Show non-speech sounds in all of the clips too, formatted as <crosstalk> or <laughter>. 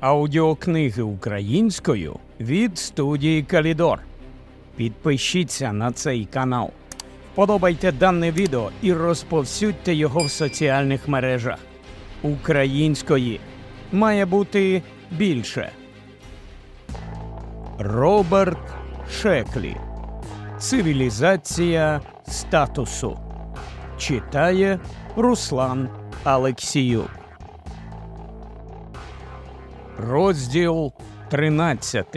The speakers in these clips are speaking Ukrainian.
Аудіокниги українською від студії Калідор. Підпишіться на цей канал, вподобайте дане відео і розповсюдьте його в соціальних мережах. Української має бути більше. Роберт Шеклі. Цивілізація статусу. Читає Руслан Алексіюк. Розділ 13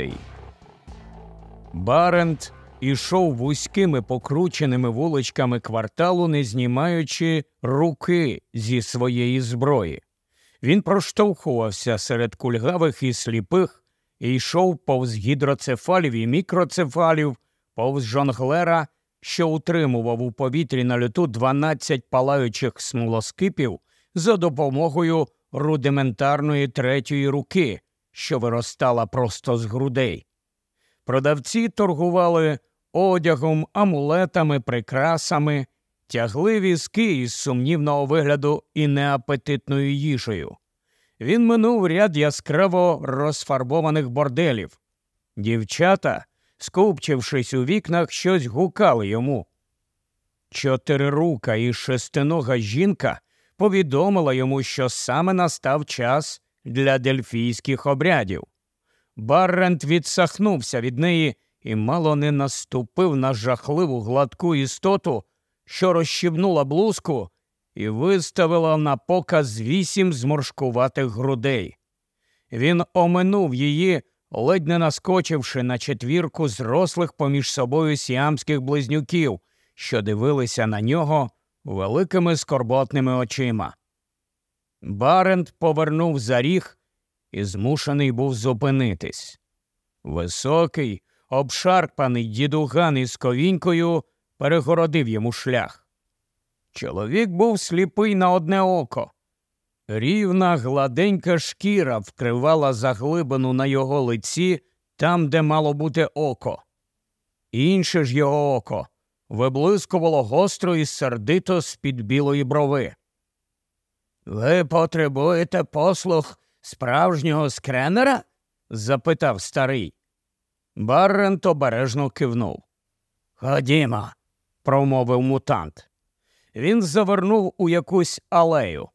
Барент ішов вузькими покрученими вуличками кварталу, не знімаючи руки зі своєї зброї. Він проштовхувався серед кульгавих і сліпих і йшов повз гідроцефалів і мікроцефалів, повз жонглера, що утримував у повітрі на люту 12 палаючих смолоскипів за допомогою рудиментарної третьої руки, що виростала просто з грудей. Продавці торгували одягом, амулетами, прикрасами, тягли візки із сумнівного вигляду і неапетитною їжею. Він минув ряд яскраво розфарбованих борделів. Дівчата, скупчившись у вікнах, щось гукали йому. Чотирирука і шестинога жінка повідомила йому, що саме настав час для дельфійських обрядів. Баррент відсахнувся від неї і мало не наступив на жахливу гладку істоту, що розщібнула блузку і виставила на показ вісім зморшкуватих грудей. Він оминув її, ледь не наскочивши на четвірку зрослих поміж собою сіамських близнюків, що дивилися на нього великими скорботними очима. Барент повернув за ріг і змушений був зупинитись. Високий, обшарпаний дідуган із ковінькою перегородив йому шлях. Чоловік був сліпий на одне око. Рівна гладенька шкіра вкривала заглибину на його лиці там, де мало бути око. Інше ж його око виблискувало гостро і сердито з-під білої брови. Ви потребуєте послуг справжнього скренера? запитав старий. Баррент обережно кивнув. Ходімо, промовив мутант. Він завернув у якусь алею.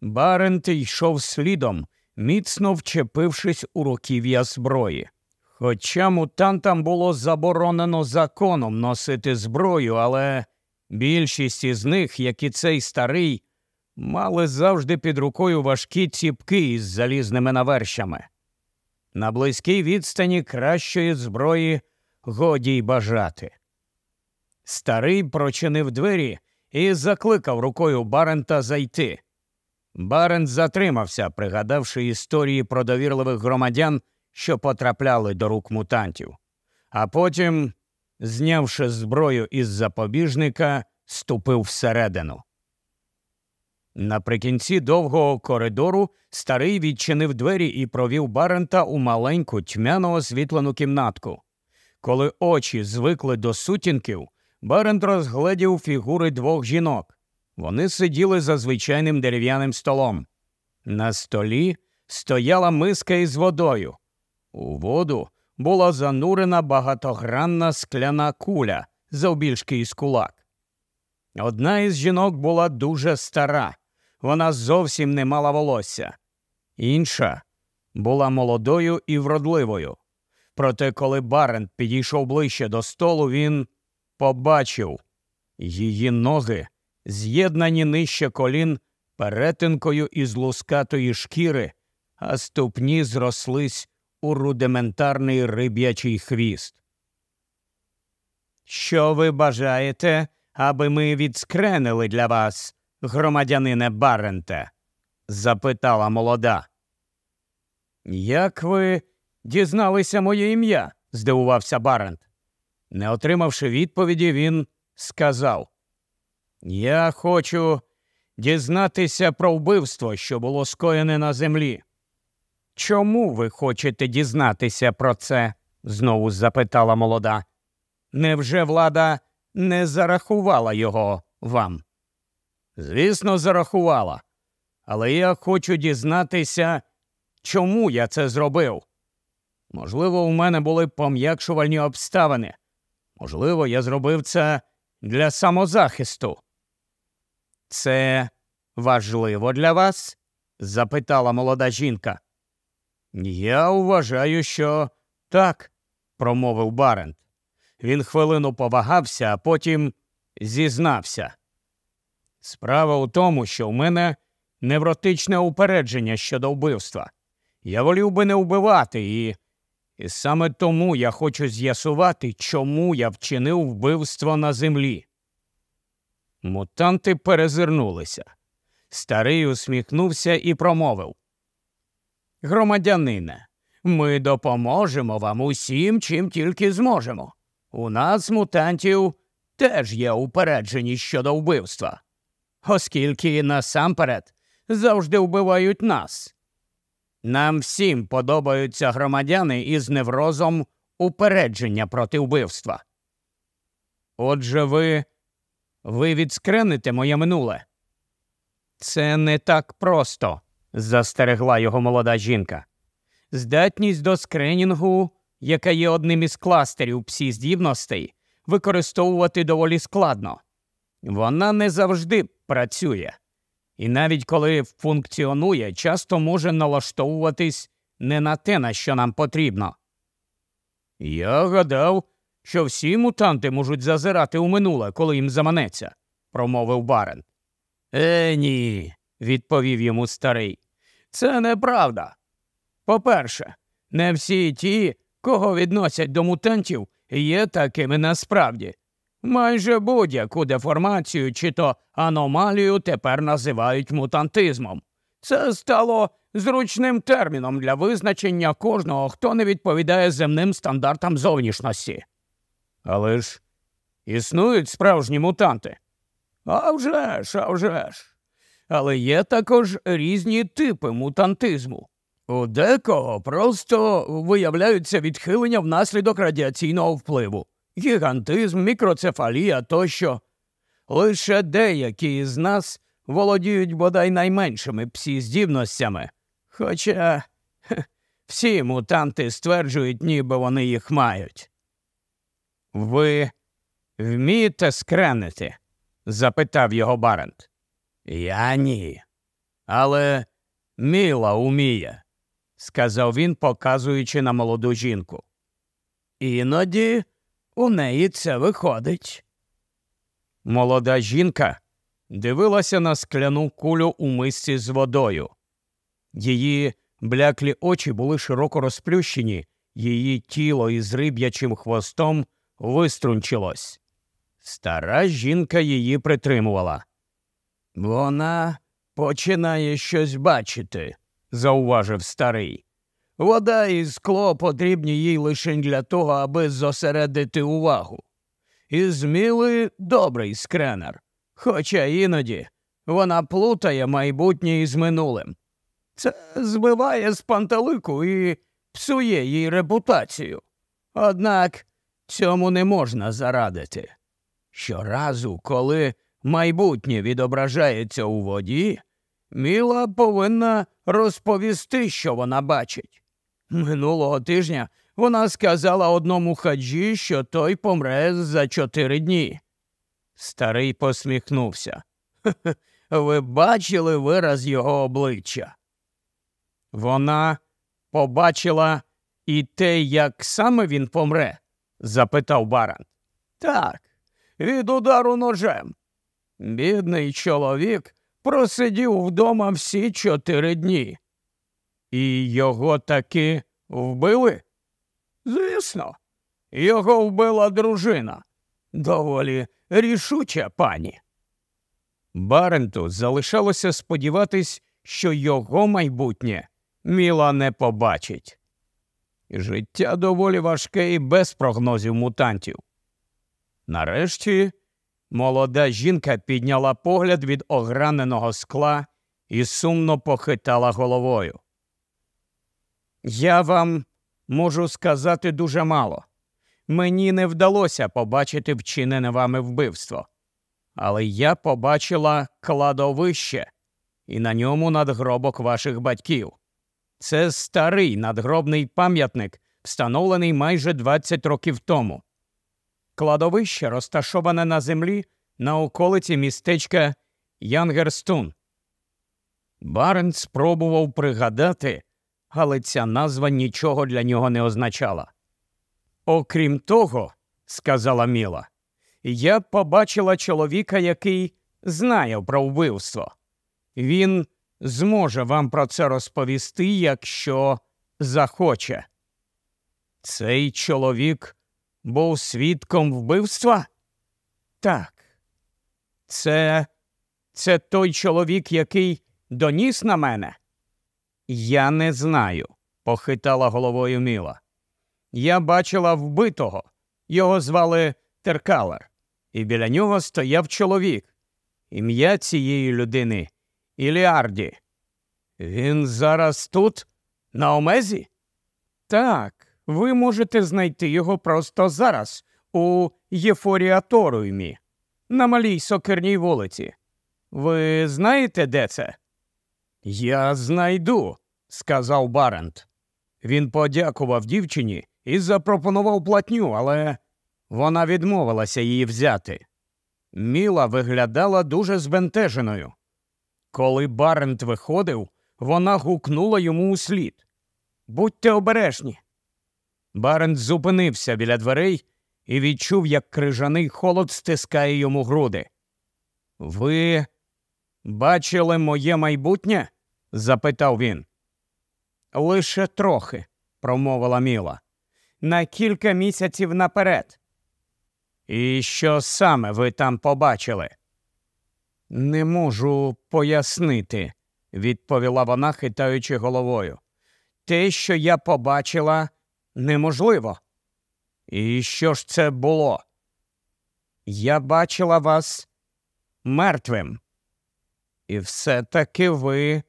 Барент йшов слідом, міцно вчепившись у руків'я зброї. Хоча мутантам було заборонено законом носити зброю, але більшість із них, як і цей старий, мали завжди під рукою важкі ціпки із залізними навершами. На близькій відстані кращої зброї годі й бажати. Старий прочинив двері і закликав рукою Барента зайти. Барент затримався, пригадавши історії про довірливих громадян, що потрапляли до рук мутантів, а потім, знявши зброю із запобіжника, ступив всередину. Наприкінці довгого коридору старий відчинив двері і провів Барента у маленьку тьмяно освітлену кімнатку. Коли очі звикли до сутінків, Барент розгледів фігури двох жінок. Вони сиділи за звичайним дерев'яним столом. На столі стояла миска із водою. У воду була занурена багатогранна скляна куля завбільшки із кулак. Одна із жінок була дуже стара, вона зовсім не мала волосся. Інша була молодою і вродливою. Проте, коли Барент підійшов ближче до столу, він побачив її ноги, з'єднані нижче колін перетинкою із лускатої шкіри, а ступні зрослись у рудиментарний риб'ячий хвіст. Що ви бажаєте, аби ми відскренили для вас, громадянине Баренте? запитала молода. Як ви дізналися моє ім'я? здивувався Барент. Не отримавши відповіді, він сказав Я хочу дізнатися про вбивство, що було скоєне на землі. Чому ви хочете дізнатися про це? знову запитала молода. Невже влада не зарахувала його вам? Звісно, зарахувала. Але я хочу дізнатися, чому я це зробив. Можливо, у мене були пом'якшувальні обставини. Можливо, я зробив це для самозахисту. Це важливо для вас? запитала молода жінка. Я вважаю, що так, промовив Барент. Він хвилину повагався, а потім зізнався. Справа у тому, що в мене невротичне упередження щодо вбивства. Я волів би не вбивати, і і саме тому я хочу з'ясувати, чому я вчинив вбивство на землі. Мутанти перезирнулися. Старий усміхнувся і промовив Громадянине, ми допоможемо вам усім, чим тільки зможемо. У нас, мутантів, теж є упереджені щодо вбивства, оскільки насамперед завжди вбивають нас. Нам всім подобаються громадяни із неврозом упередження проти вбивства. Отже, ви ви відскрените моє минуле. Це не так просто, застерегла його молода жінка. Здатність до скринінгу, яка є одним із кластерів псі здібностей, використовувати доволі складно. Вона не завжди працює і навіть коли функціонує, часто може налаштовуватись не на те, на що нам потрібно. Я гадав, що всі мутанти можуть зазирати у минуле, коли їм заманеться, промовив Барен. Е, ні, відповів йому старий. Це неправда. По-перше, не всі ті, кого відносять до мутантів, є такими насправді. Майже будь-яку деформацію чи то аномалію тепер називають мутантизмом. Це стало зручним терміном для визначення кожного, хто не відповідає земним стандартам зовнішності. Але ж існують справжні мутанти. А вже ж, а вже ж. Але є також різні типи мутантизму. У декого просто виявляються відхилення внаслідок радіаційного впливу гігантизм, мікроцефалія тощо. Лише деякі із нас володіють бодай найменшими псі здібностями, хоча всі мутанти стверджують, ніби вони їх мають. Ви вмієте скренити? запитав його Барент. Я ні. Але Міла уміє, сказав він, показуючи на молоду жінку. Іноді у неї це виходить. Молода жінка дивилася на скляну кулю у мисці з водою. Її бляклі очі були широко розплющені, її тіло із риб'ячим хвостом виструнчилось. Стара жінка її притримувала. Вона починає щось бачити, зауважив старий. Вода і скло потрібні їй лише для того, аби зосередити увагу. І зміли добрий скренер, хоча іноді вона плутає майбутнє із минулим. Це збиває з пантелику і псує їй репутацію. Однак цьому не можна зарадити. Щоразу, коли майбутнє відображається у воді, Міла повинна розповісти, що вона бачить. Минулого тижня вона сказала одному хаджі, що той помре за чотири дні. Старий посміхнувся. <laughs> Ви бачили вираз його обличчя? Вона побачила і те, як саме він помре? запитав Баран. Так, від удару ножем. Бідний чоловік просидів вдома всі чотири дні. І його таки вбили? Звісно, його вбила дружина. Доволі рішуча пані. Баренту залишалося сподіватись, що його майбутнє Міла не побачить. Життя доволі важке і без прогнозів мутантів. Нарешті молода жінка підняла погляд від ограненого скла і сумно похитала головою. Я вам можу сказати дуже мало. Мені не вдалося побачити вчинене вами вбивство, але я побачила кладовище і на ньому надгробок ваших батьків. Це старий надгробний пам'ятник, встановлений майже 20 років тому. Кладовище розташоване на землі на околиці містечка Янгерстун. Барен спробував пригадати, але ця назва нічого для нього не означала. Окрім того, сказала Міла, я побачила чоловіка, який знає про вбивство. Він зможе вам про це розповісти, якщо захоче. Цей чоловік був свідком вбивства? Так. Це це той чоловік, який доніс на мене? Я не знаю, похитала головою Міла. Я бачила вбитого. Його звали Теркалер, і біля нього стояв чоловік. Ім'я цієї людини Іліарді. Він зараз тут, на Омезі? Так, ви можете знайти його просто зараз, у Єфоріаторуймі, на малій сокирній вулиці. Ви знаєте, де це? Я знайду, сказав Барент. Він подякував дівчині і запропонував платню, але вона відмовилася її взяти. Міла виглядала дуже збентеженою. Коли Барент виходив, вона гукнула йому у слід. Будьте обережні. Барент зупинився біля дверей і відчув, як крижаний холод стискає йому груди. Ви бачили моє майбутнє? запитав він. Лише трохи, промовила Міла. На кілька місяців наперед. І що саме ви там побачили? Не можу пояснити, відповіла вона, хитаючи головою. Те, що я побачила, неможливо. І що ж це було? Я бачила вас мертвим. І все таки ви.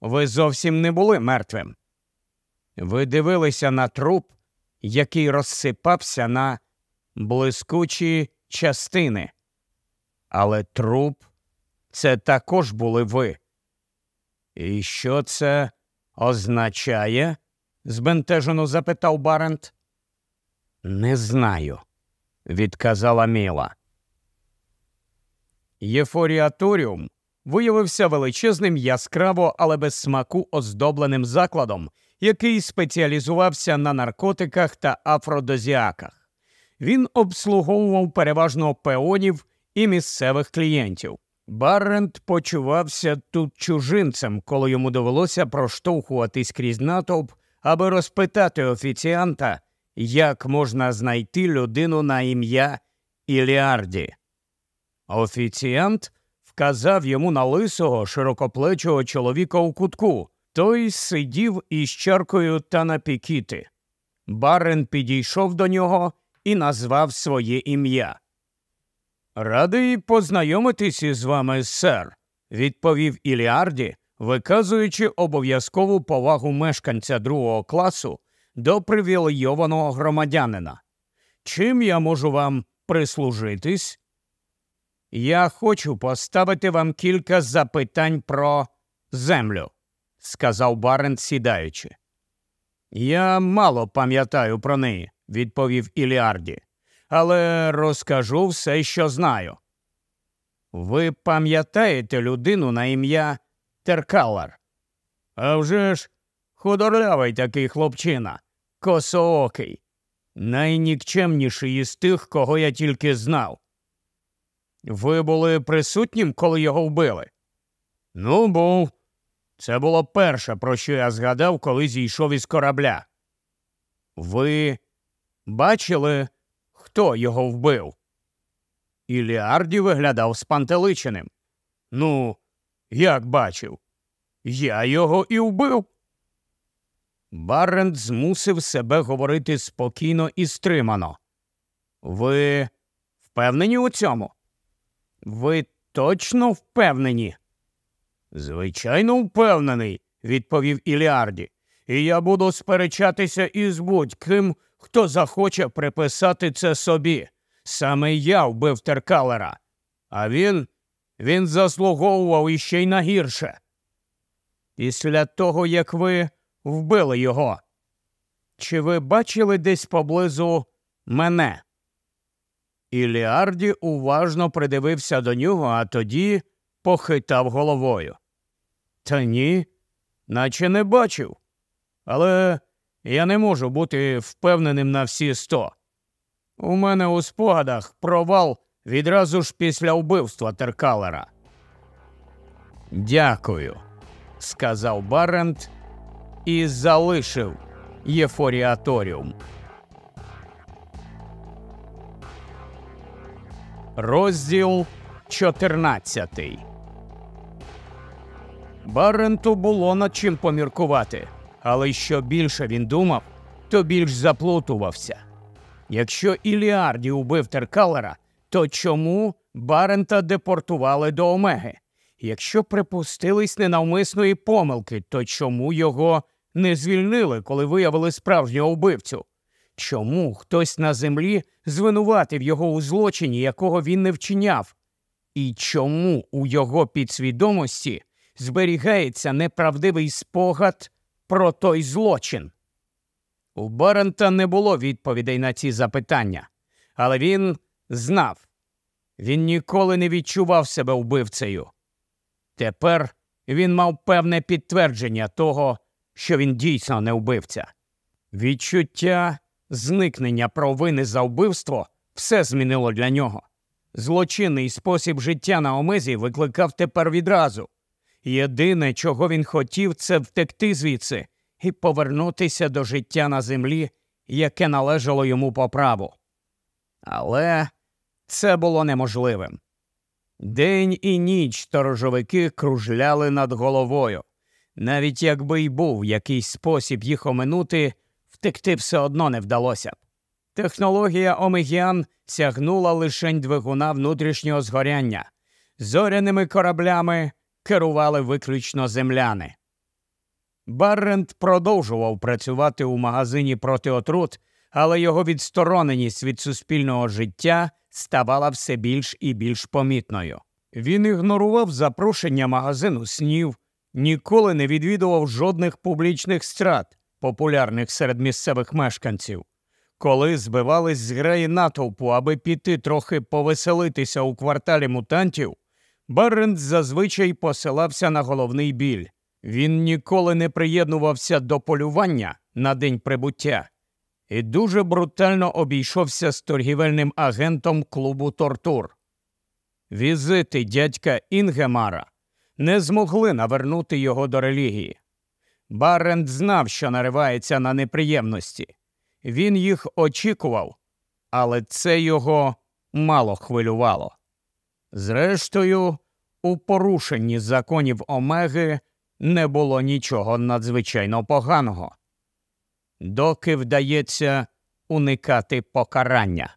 Ви зовсім не були мертвим. Ви дивилися на труп, який розсипався на блискучі частини. Але труп це також були ви. І що це означає? Збентежено запитав Барент. Не знаю, відказала Міла. Єфоріаторіум виявився величезним яскраво, але без смаку оздобленим закладом, який спеціалізувався на наркотиках та афродозіаках. Він обслуговував переважно пеонів і місцевих клієнтів. Баррент почувався тут чужинцем, коли йому довелося проштовхуватись крізь натовп, аби розпитати офіціанта, як можна знайти людину на ім'я Іліарді. Офіціант вказав йому на лисого широкоплечого чоловіка у кутку. Той сидів із чаркою та напікіти. Барен підійшов до нього і назвав своє ім'я. Радий познайомитись із вами, сер, відповів Іліарді, виказуючи обов'язкову повагу мешканця другого класу до привілейованого громадянина. Чим я можу вам прислужитись? Я хочу поставити вам кілька запитань про землю, сказав Барент, сідаючи. Я мало пам'ятаю про неї, відповів Іліарді але розкажу все, що знаю. Ви пам'ятаєте людину на ім'я Теркалар? «А вже ж, худорлявий такий хлопчина, косоокий, найнікчемніший із тих, кого я тільки знав. Ви були присутнім, коли його вбили? Ну, був. Це було перше, про що я згадав, коли зійшов із корабля. Ви бачили хто його вбив. Іліарді виглядав спантеличеним. Ну, як бачив, я його і вбив. Барент змусив себе говорити спокійно і стримано. Ви впевнені у цьому? Ви точно впевнені? Звичайно, впевнений, відповів Іліарді. І я буду сперечатися із будь-ким, хто захоче приписати це собі. Саме я вбив Теркалера, а він він заслуговував іще й на гірше. Після того, як ви вбили його. Чи ви бачили десь поблизу мене? Іліарді уважно придивився до нього, а тоді похитав головою. Та ні, наче не бачив. Але я не можу бути впевненим на всі сто. У мене у спогадах провал відразу ж після вбивства Теркалера. Дякую, сказав Барент і залишив Єфоріаторіум. Розділ 14 Баренту було над чим поміркувати, але що більше він думав, то більш заплутувався. Якщо Іліарді убив Теркалера, то чому Барента депортували до Омеги? Якщо припустились ненавмисної помилки, то чому його не звільнили, коли виявили справжнього вбивцю? Чому хтось на землі звинуватив його у злочині, якого він не вчиняв? І чому у його підсвідомості зберігається неправдивий спогад про той злочин? У Барента не було відповідей на ці запитання, але він знав він ніколи не відчував себе вбивцею. Тепер він мав певне підтвердження того, що він дійсно не вбивця. Відчуття зникнення провини за вбивство все змінило для нього. Злочинний спосіб життя на Омезі викликав тепер відразу. Єдине, чого він хотів, це втекти звідси і повернутися до життя на землі, яке належало йому по праву. Але це було неможливим. День і ніч сторожовики кружляли над головою. Навіть якби й був якийсь спосіб їх оминути, втекти все одно не вдалося. Технологія Омегіан сягнула лишень двигуна внутрішнього згоряння. Зоряними кораблями керували виключно земляни. Баррент продовжував працювати у магазині проти отрут, але його відстороненість від суспільного життя ставала все більш і більш помітною. Він ігнорував запрошення магазину снів, ніколи не відвідував жодних публічних страт, популярних серед місцевих мешканців. Коли збивались з граї натовпу, аби піти трохи повеселитися у кварталі мутантів, Барент зазвичай посилався на головний біль. Він ніколи не приєднувався до полювання на день прибуття і дуже брутально обійшовся з торгівельним агентом клубу Тортур. Візити дядька Інгемара не змогли навернути його до релігії. Барент знав, що наривається на неприємності. Він їх очікував, але це його мало хвилювало. Зрештою, у порушенні законів Омеги не було нічого надзвичайно поганого доки вдається уникати покарання.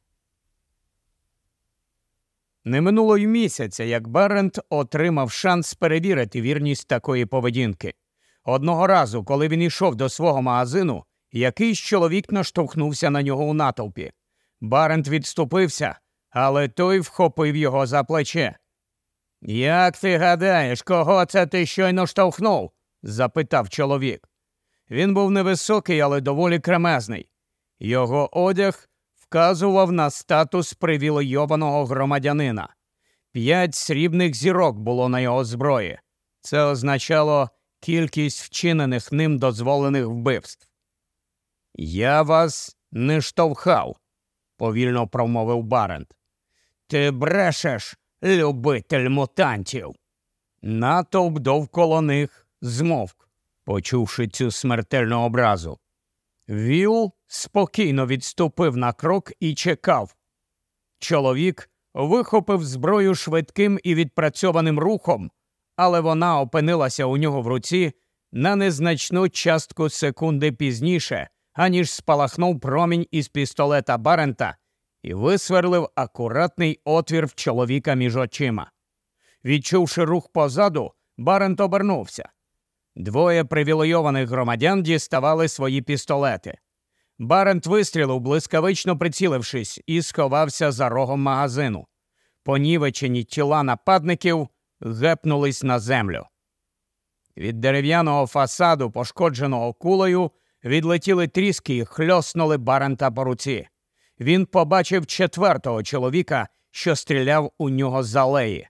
Не минуло й місяця, як Берент отримав шанс перевірити вірність такої поведінки. Одного разу, коли він йшов до свого магазину, якийсь чоловік наштовхнувся на нього у натовпі. Барент відступився, але той вхопив його за плече. Як ти гадаєш, кого це ти щойно штовхнув? запитав чоловік. Він був невисокий, але доволі кремезний. Його одяг вказував на статус привілейованого громадянина. П'ять срібних зірок було на його зброї. Це означало кількість вчинених ним дозволених вбивств. Я вас не штовхав, повільно промовив Барент. Ти брешеш, любитель мутантів. Натовп довкола них змовк почувши цю смертельну образу. Віл спокійно відступив на крок і чекав. Чоловік вихопив зброю швидким і відпрацьованим рухом, але вона опинилася у нього в руці на незначну частку секунди пізніше, аніж спалахнув промінь із пістолета Барента і висверлив акуратний отвір в чоловіка між очима. Відчувши рух позаду, Барент обернувся. Двоє привілейованих громадян діставали свої пістолети. Барент вистрілив, блискавично прицілившись, і сховався за рогом магазину. Понівечені тіла нападників гепнулись на землю. Від дерев'яного фасаду, пошкодженого кулею, відлетіли тріски і хльоснули Барента по руці. Він побачив четвертого чоловіка, що стріляв у нього з алеї.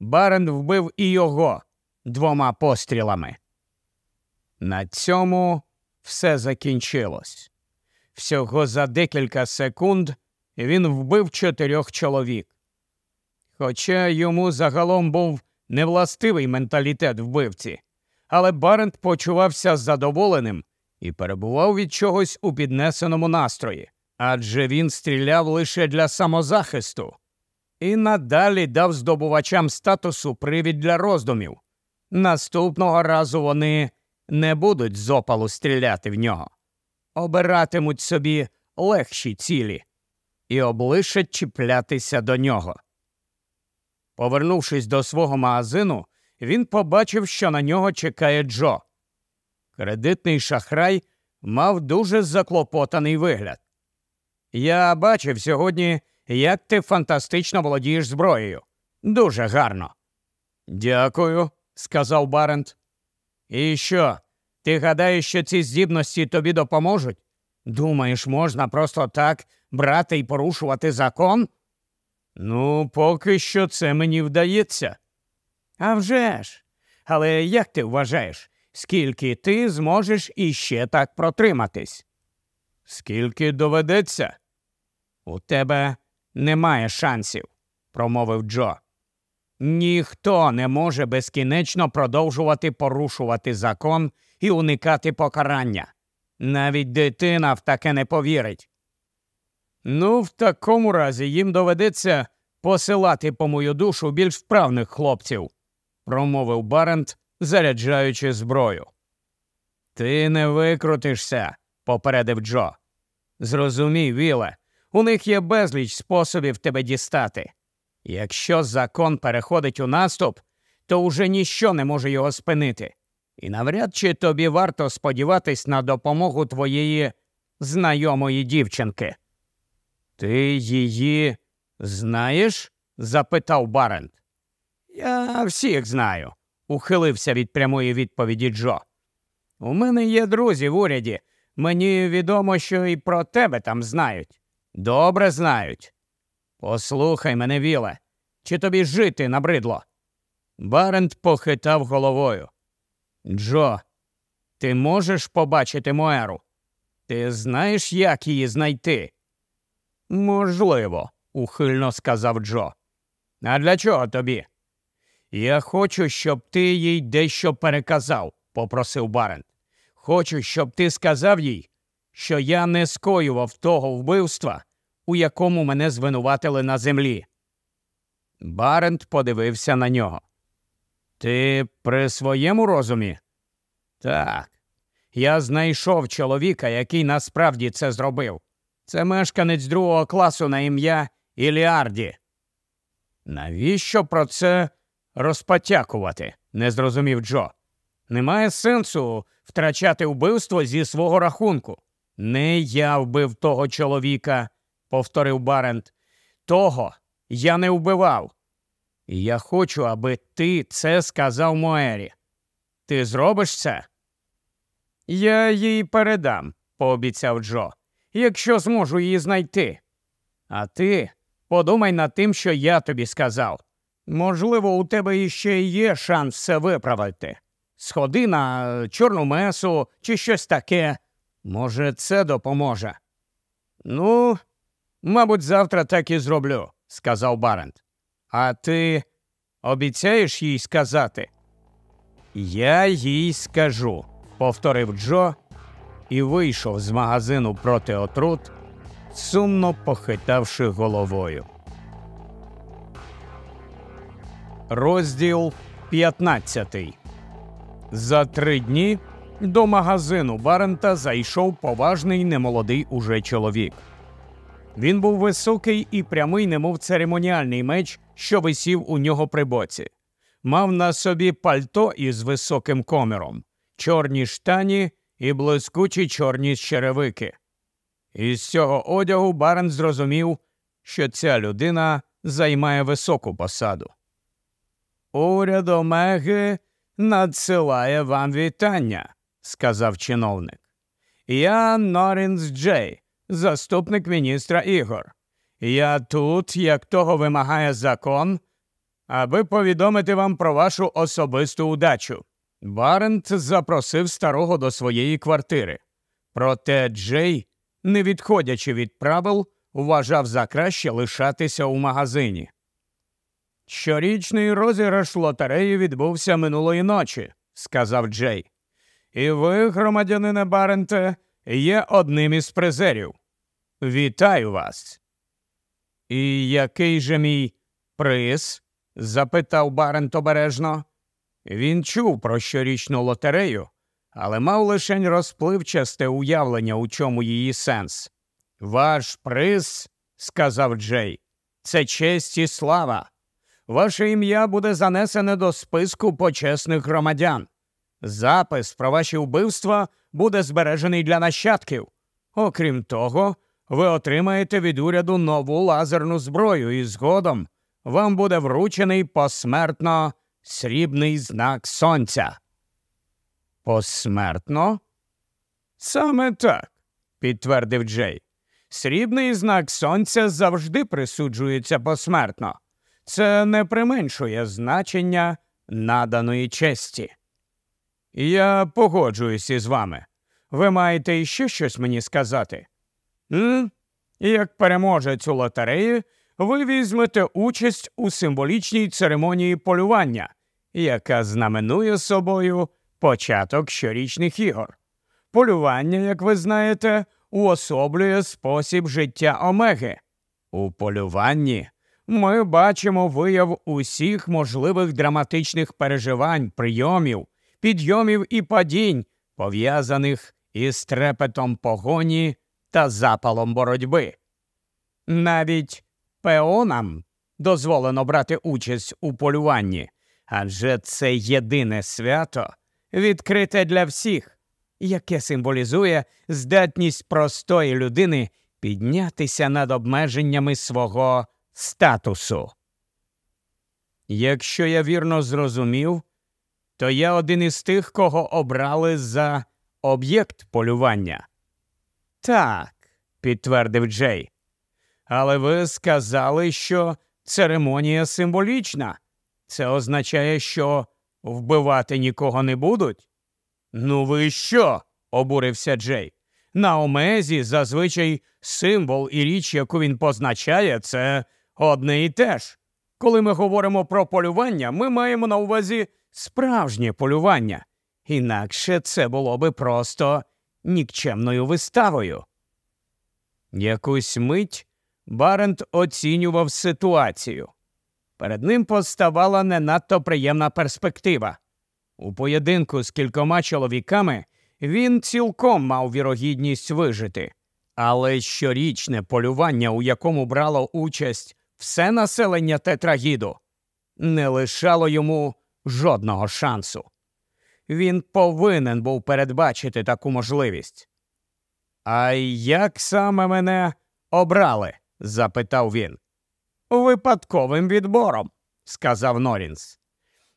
Барент вбив і його двома пострілами. На цьому все закінчилось. Всього за декілька секунд він вбив чотирьох чоловік. Хоча йому загалом був невластивий менталітет вбивці, але Барент почувався задоволеним і перебував від чогось у піднесеному настрої, адже він стріляв лише для самозахисту і надалі дав здобувачам статусу привід для роздумів. Наступного разу вони не будуть з опалу стріляти в нього, обиратимуть собі легші цілі і облишать чіплятися до нього. Повернувшись до свого магазину, він побачив, що на нього чекає Джо. Кредитний шахрай мав дуже заклопотаний вигляд. Я бачив сьогодні, як ти фантастично володієш зброєю. Дуже гарно. Дякую, сказав Барент. І що? Ти гадаєш, що ці здібності тобі допоможуть? Думаєш, можна просто так брати і порушувати закон? Ну, поки що це мені вдається. «А вже ж! Але як ти вважаєш, скільки ти зможеш іще так протриматись? Скільки доведеться? У тебе немає шансів, промовив Джо. Ніхто не може безкінечно продовжувати порушувати закон і уникати покарання. Навіть дитина в таке не повірить. Ну, в такому разі їм доведеться посилати по мою душу більш вправних хлопців, промовив Барент, заряджаючи зброю. Ти не викрутишся, попередив Джо. Зрозумій, Віле, у них є безліч способів тебе дістати. Якщо закон переходить у наступ, то уже ніщо не може його спинити. І навряд чи тобі варто сподіватись на допомогу твоєї знайомої дівчинки. Ти її знаєш? запитав Барент. Я всіх знаю, ухилився від прямої відповіді Джо. У мене є друзі в уряді. Мені відомо, що і про тебе там знають. Добре знають. Послухай мене, Віле, чи тобі жити набридло? Барент похитав головою. Джо, ти можеш побачити Моеру? Ти знаєш, як її знайти? Можливо, ухильно сказав Джо. А для чого тобі? Я хочу, щоб ти їй дещо переказав, попросив Барент. Хочу, щоб ти сказав їй, що я не скоював того вбивства, у якому мене звинуватили на землі. Барент подивився на нього. Ти при своєму розумі? Так. Я знайшов чоловіка, який насправді це зробив. Це мешканець другого класу на ім'я Іліарді. Навіщо про це розпотякувати? не зрозумів Джо. Немає сенсу втрачати вбивство зі свого рахунку. Не я вбив того чоловіка, повторив Барент. Того я не вбивав. Я хочу, аби ти це сказав Моері. Ти зробиш це? Я їй передам, пообіцяв Джо, якщо зможу її знайти. А ти подумай над тим, що я тобі сказав. Можливо, у тебе іще є шанс все виправити. Сходи на чорну месу чи щось таке. Може, це допоможе. Ну, мабуть, завтра так і зроблю, сказав Барент. А ти обіцяєш їй сказати? Я їй скажу, повторив Джо і вийшов з магазину проти отрут, сумно похитавши головою. Розділ 15 За три дні до магазину Барента зайшов поважний немолодий уже чоловік. Він був високий і прямий, немов церемоніальний меч, що висів у нього при боці. Мав на собі пальто із високим коміром, чорні штані і блискучі чорні черевики. Із цього одягу Барен зрозумів, що ця людина займає високу посаду. Уряд Омеги надсилає вам вітання, сказав чиновник. Я Норінс Джей, заступник міністра Ігор. Я тут, як того вимагає закон, аби повідомити вам про вашу особисту удачу. Барент запросив старого до своєї квартири. Проте Джей, не відходячи від правил, вважав за краще лишатися у магазині. Щорічний розіграш лотереї відбувся минулої ночі, сказав Джей. І ви, громадянине Баренте, є одним із призерів. Вітаю вас. І який же мій приз? запитав Барент обережно. Він чув про щорічну лотерею, але мав лишень розпливчасте уявлення, у чому її сенс. Ваш приз, сказав Джей, це честь і слава. Ваше ім'я буде занесене до списку почесних громадян. Запис про ваші вбивства буде збережений для нащадків. Окрім того, ви отримаєте від уряду нову лазерну зброю, і згодом вам буде вручений посмертно срібний знак сонця. Посмертно? Саме так, підтвердив Джей. Срібний знак сонця завжди присуджується посмертно. Це не применшує значення наданої честі. Я погоджуюсь із вами. Ви маєте іще щось мені сказати? М? Як переможець у лотереї, ви візьмете участь у символічній церемонії полювання, яка знаменує собою початок щорічних ігор. Полювання, як ви знаєте, уособлює спосіб життя Омеги. У полюванні ми бачимо вияв усіх можливих драматичних переживань, прийомів, підйомів і падінь, пов'язаних із трепетом погоні та запалом боротьби. Навіть пеонам дозволено брати участь у полюванні, адже це єдине свято, відкрите для всіх, яке символізує здатність простої людини піднятися над обмеженнями свого статусу. Якщо я вірно зрозумів, то я один із тих, кого обрали за об'єкт полювання. Так, підтвердив Джей. Але ви сказали, що церемонія символічна. Це означає, що вбивати нікого не будуть? Ну, ви що? обурився Джей. На Омезі зазвичай символ і річ, яку він позначає, це одне і те ж. Коли ми говоримо про полювання, ми маємо на увазі справжнє полювання. Інакше це було би просто нікчемною виставою. Якусь мить Барент оцінював ситуацію. Перед ним поставала не надто приємна перспектива. У поєдинку з кількома чоловіками він цілком мав вірогідність вижити, але щорічне полювання, у якому брало участь все населення тетрагіду, не лишало йому жодного шансу. Він повинен був передбачити таку можливість. А як саме мене обрали? запитав він. Випадковим відбором, сказав Норінс.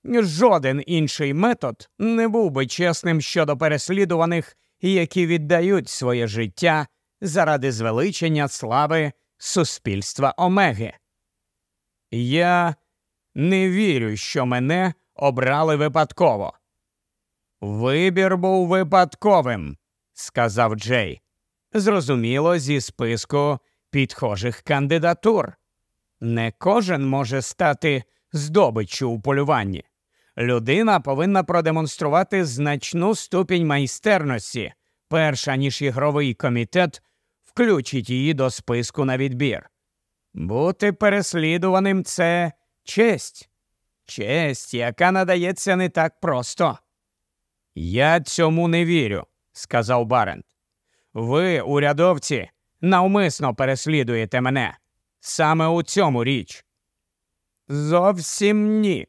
Жоден інший метод не був би чесним щодо переслідуваних, які віддають своє життя заради звеличення слави суспільства Омеги. Я не вірю, що мене обрали випадково. Вибір був випадковим, сказав Джей. Зрозуміло, зі списку підхожих кандидатур. Не кожен може стати здобиччю у полюванні. Людина повинна продемонструвати значну ступінь майстерності, перша ніж ігровий комітет включить її до списку на відбір. Бути переслідуваним це честь, честь, яка надається не так просто. Я цьому не вірю, сказав Барент. Ви, урядовці, навмисно переслідуєте мене. Саме у цьому річ. Зовсім ні.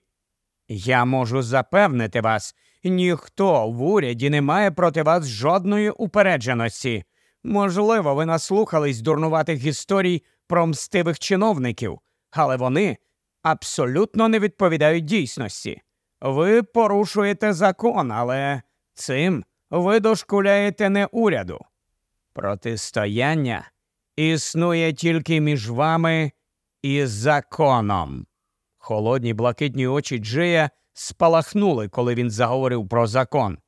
Я можу запевнити вас, ніхто в уряді не має проти вас жодної упередженості. Можливо, ви наслухались дурнуватих історій про мстивих чиновників, але вони абсолютно не відповідають дійсності. ви порушуєте закон, але цим ви дошкуляєте не уряду. Протистояння існує тільки між вами і законом. Холодні блакитні очі Джея спалахнули, коли він заговорив про закон.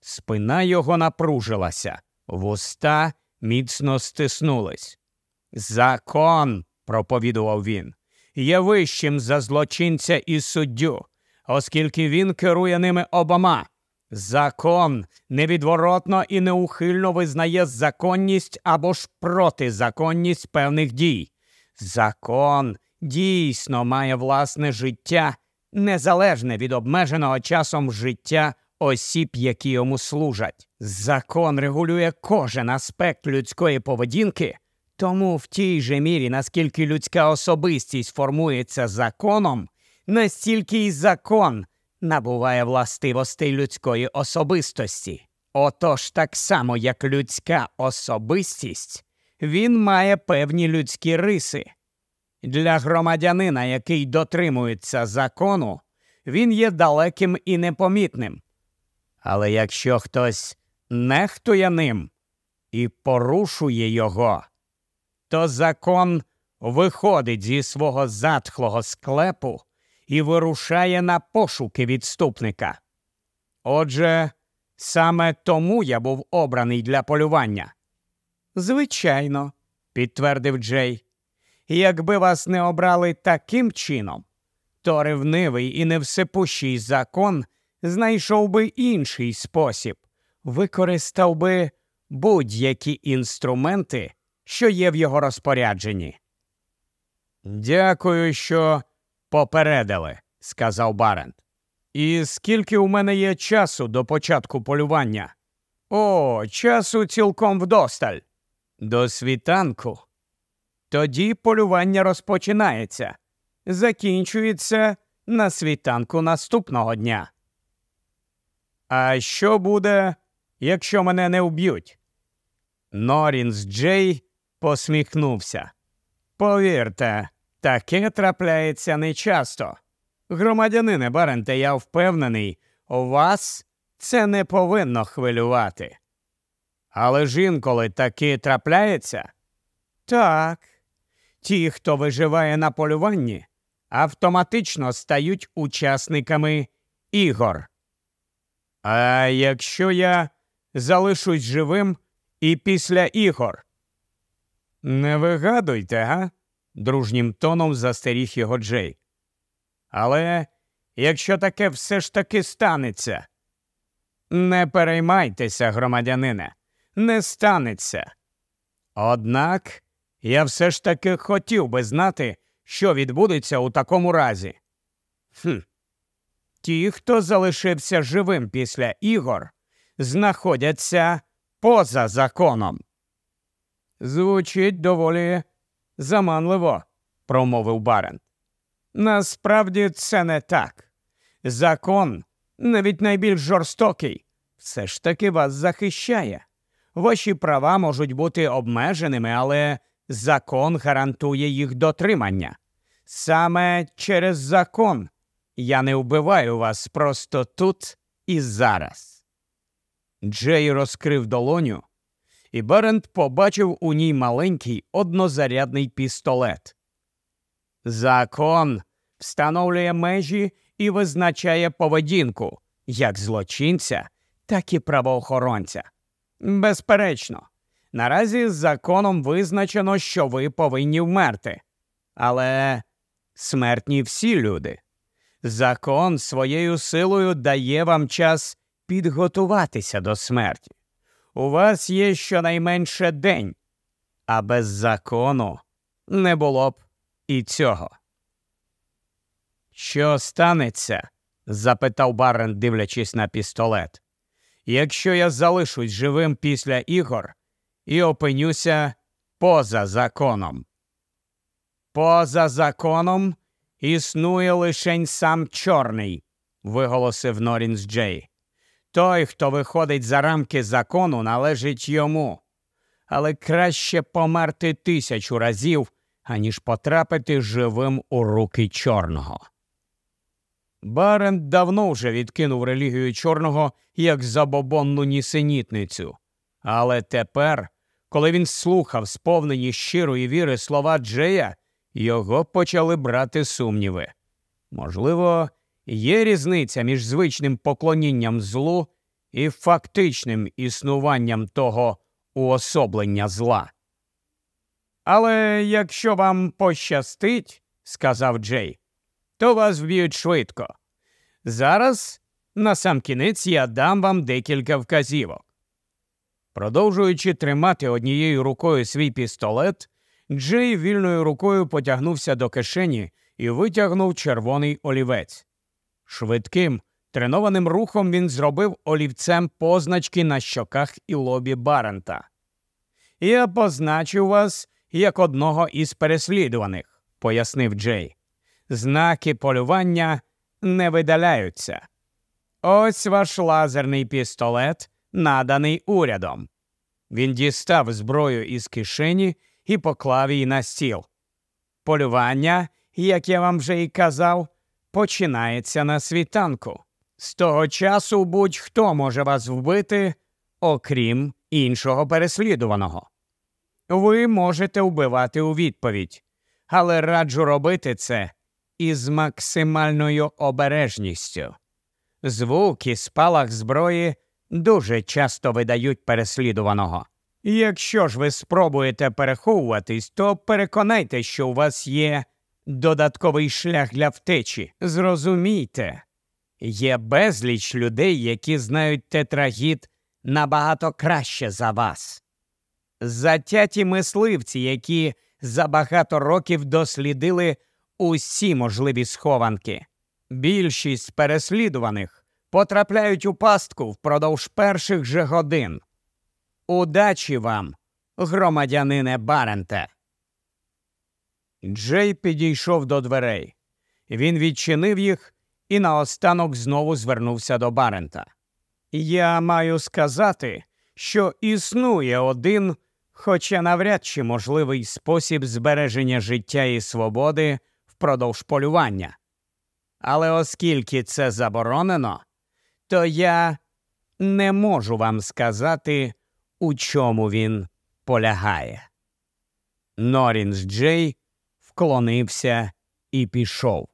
Спина його напружилася, вуста міцно стиснулись. Закон, проповідував він, є вищим за злочинця і суддю, оскільки він керує ними обома. Закон невідворотно і неухильно визнає законність або ж протизаконність певних дій. Закон дійсно має власне життя, незалежне від обмеженого часом життя осіб, які йому служать. Закон регулює кожен аспект людської поведінки, тому в тій же мірі, наскільки людська особистість формується законом, настільки й закон набуває властивостей людської особистості. Отож, так само, як людська особистість, він має певні людські риси. Для громадянина, який дотримується закону, він є далеким і непомітним. Але якщо хтось нехтує ним і порушує його, то закон виходить зі свого затхлого склепу і вирушає на пошуки відступника. Отже, саме тому я був обраний для полювання. Звичайно, підтвердив Джей. Якби вас не обрали таким чином, то ревнивий і невсипущий закон знайшов би інший спосіб, використав би будь-які інструменти, що є в його розпорядженні. Дякую, що попередили, сказав Барент. І скільки у мене є часу до початку полювання? О, часу цілком вдосталь. До світанку. Тоді полювання розпочинається, закінчується на світанку наступного дня. А що буде, якщо мене не вб'ють? Норінс Джей посміхнувся. Повірте, таке трапляється нечасто. Громадянине Баренте, я впевнений, у вас це не повинно хвилювати. Але ж інколи таки трапляється? Так. Ті, хто виживає на полюванні, автоматично стають учасниками ігор. А якщо я залишусь живим і після ігор? Не вигадуйте, га? дружнім тоном застеріг його Джей. Але якщо таке все ж таки станеться, не переймайтеся, громадянине, не станеться. Однак я все ж таки хотів би знати, що відбудеться у такому разі. Хм. Ті, хто залишився живим після ігор, знаходяться поза законом. Звучить доволі заманливо, промовив Барен. Насправді це не так. Закон, навіть найбільш жорстокий, все ж таки вас захищає. Ваші права можуть бути обмеженими, але закон гарантує їх дотримання. Саме через закон я не вбиваю вас просто тут і зараз. Джей розкрив долоню, і Берент побачив у ній маленький однозарядний пістолет. Закон встановлює межі і визначає поведінку як злочинця, так і правоохоронця. Безперечно, наразі з законом визначено, що ви повинні вмерти. Але смертні всі люди. Закон своєю силою дає вам час підготуватися до смерті. У вас є щонайменше день, а без закону не було б і цього. Що станеться? запитав Барен, дивлячись на пістолет. Якщо я залишусь живим після ігор і опинюся поза законом. Поза законом існує лишень сам чорний, виголосив Норінс Джей. Той, хто виходить за рамки закону, належить йому. Але краще померти тисячу разів, аніж потрапити живим у руки чорного. Барент давно вже відкинув релігію чорного як забобонну нісенітницю. Але тепер, коли він слухав сповнені щирої віри слова Джея, його почали брати сумніви. Можливо, є різниця між звичним поклонінням злу і фактичним існуванням того уособлення зла. Але якщо вам пощастить, сказав Джей, то вас вб'ють швидко. Зараз, насамкінець, я дам вам декілька вказівок. Продовжуючи тримати однією рукою свій пістолет, Джей вільною рукою потягнувся до кишені і витягнув червоний олівець. Швидким, тренованим рухом він зробив олівцем позначки на щоках і лобі Барента. Я позначив вас як одного із переслідуваних, пояснив Джей. Знаки полювання не видаляються. Ось ваш лазерний пістолет, наданий урядом. Він дістав зброю із кишені і поклав її на стіл. Полювання, як я вам вже і казав, починається на світанку. З того часу будь-хто може вас вбити, окрім іншого переслідуваного. Ви можете вбивати у відповідь, але раджу робити це із максимальною обережністю. Звук і спалах зброї дуже часто видають переслідуваного. Якщо ж ви спробуєте переховуватись, то переконайте, що у вас є додатковий шлях для втечі. Зрозумійте, є безліч людей, які знають тетрагід набагато краще за вас. Затяті мисливці, які за багато років дослідили усі можливі схованки. Більшість переслідуваних потрапляють у пастку впродовж перших же годин. Удачі вам, громадянине Баренте. Джей підійшов до дверей. Він відчинив їх і наостанок знову звернувся до Барента. Я маю сказати, що існує один, хоча навряд чи можливий спосіб збереження життя і свободи впродовж полювання. Але оскільки це заборонено, то я не можу вам сказати, у чому він полягає. Норінс Джей вклонився і пішов.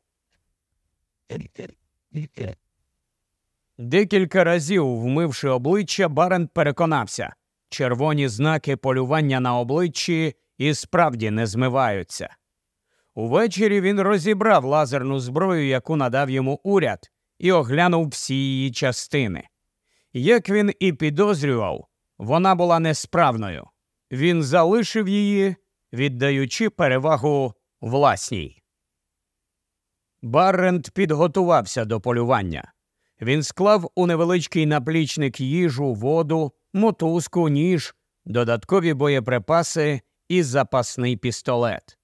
Декілька разів, вмивши обличчя, Барент переконався червоні знаки полювання на обличчі і справді не змиваються. Увечері він розібрав лазерну зброю, яку надав йому уряд, і оглянув всі її частини. Як він і підозрював, вона була несправною. Він залишив її, віддаючи перевагу власній. Баррент підготувався до полювання. Він склав у невеличкий наплічник їжу, воду, мотузку, ніж, додаткові боєприпаси і запасний пістолет.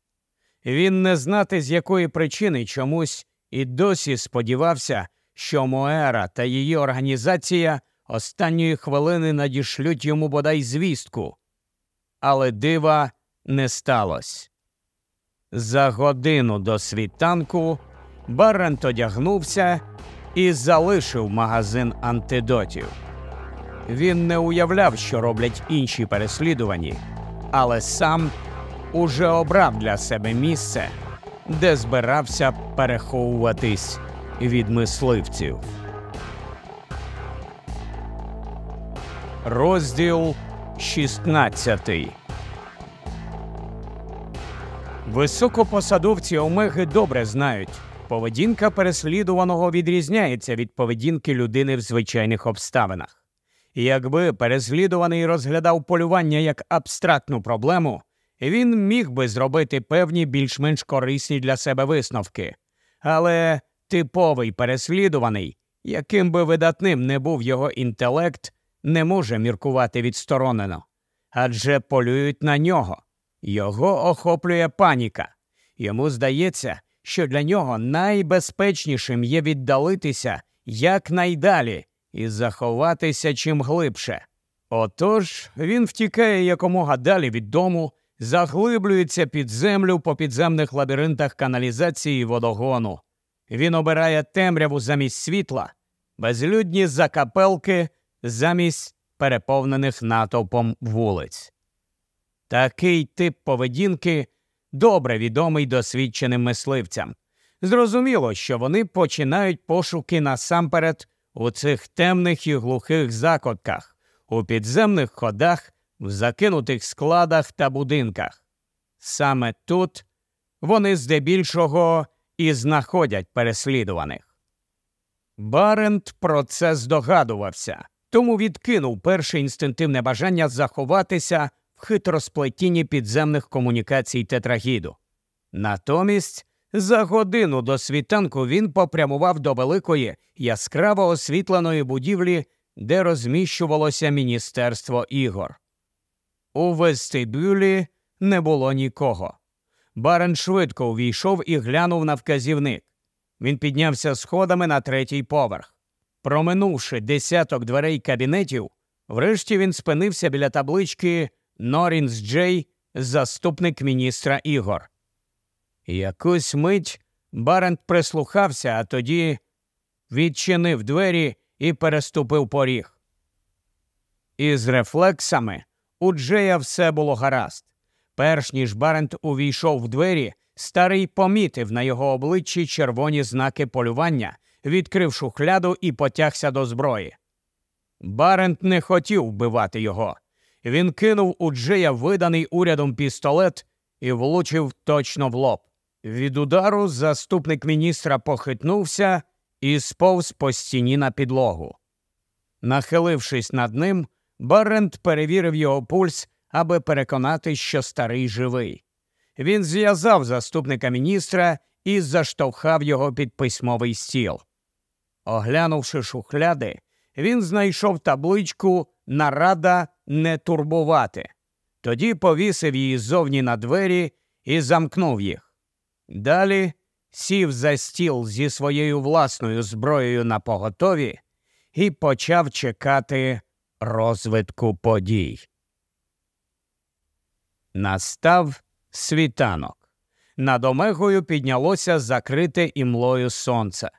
Він не знати, з якої причини чомусь і досі сподівався, що Моера та її організація останньої хвилини надішлють йому бодай звістку. Але дива не сталося. За годину до світанку Барент одягнувся і залишив магазин антидотів. Він не уявляв, що роблять інші переслідувані, але сам уже обрав для себе місце, де збирався переховуватись від мисливців. Розділ 16 Високопосадовці Омеги добре знають, поведінка переслідуваного відрізняється від поведінки людини в звичайних обставинах. Якби переслідуваний розглядав полювання як абстрактну проблему, він міг би зробити певні більш-менш корисні для себе висновки. Але типовий переслідуваний, яким би видатним не був його інтелект, не може міркувати відсторонено. Адже полюють на нього. Його охоплює паніка. Йому здається, що для нього найбезпечнішим є віддалитися якнайдалі і заховатися чим глибше. Отож він втікає якомога далі від дому, заглиблюється під землю по підземних лабіринтах каналізації водогону. він обирає темряву замість світла, безлюдні закапелки замість переповнених натовпом вулиць. Такий тип поведінки добре відомий досвідченим мисливцям. Зрозуміло, що вони починають пошуки насамперед у цих темних і глухих закотках, у підземних ходах, в закинутих складах та будинках. Саме тут вони здебільшого і знаходять переслідуваних. Барент про це здогадувався, тому відкинув перше інстинктивне бажання заховатися хитросплетінні підземних комунікацій тетрагіду. Натомість за годину до світанку він попрямував до великої яскраво освітленої будівлі, де розміщувалося Міністерство ігор. У вестибюлі не було нікого. Барен швидко увійшов і глянув на вказівник. Він піднявся сходами на третій поверх. Проминувши десяток дверей кабінетів, врешті він спинився біля таблички Норінс Джей, заступник міністра Ігор. Якусь мить Барент прислухався, а тоді відчинив двері і переступив поріг. Із рефлексами у Джея все було гаразд. Перш ніж Барент увійшов в двері, старий помітив на його обличчі червоні знаки полювання, відкрив шухляду і потягся до зброї. Барент не хотів вбивати його. Він кинув у Джея виданий урядом пістолет і влучив точно в лоб. Від удару заступник міністра похитнувся і сповз по стіні на підлогу. Нахилившись над ним, Барент перевірив його пульс, аби переконати, що старий живий. Він зв'язав заступника міністра і заштовхав його під письмовий стіл. Оглянувши шухляди, він знайшов табличку Нарада не турбувати. Тоді повісив її зовні на двері і замкнув їх. Далі сів за стіл зі своєю власною зброєю на поготові і почав чекати розвитку подій. Настав світанок. Над омегою піднялося закрите імлою сонце.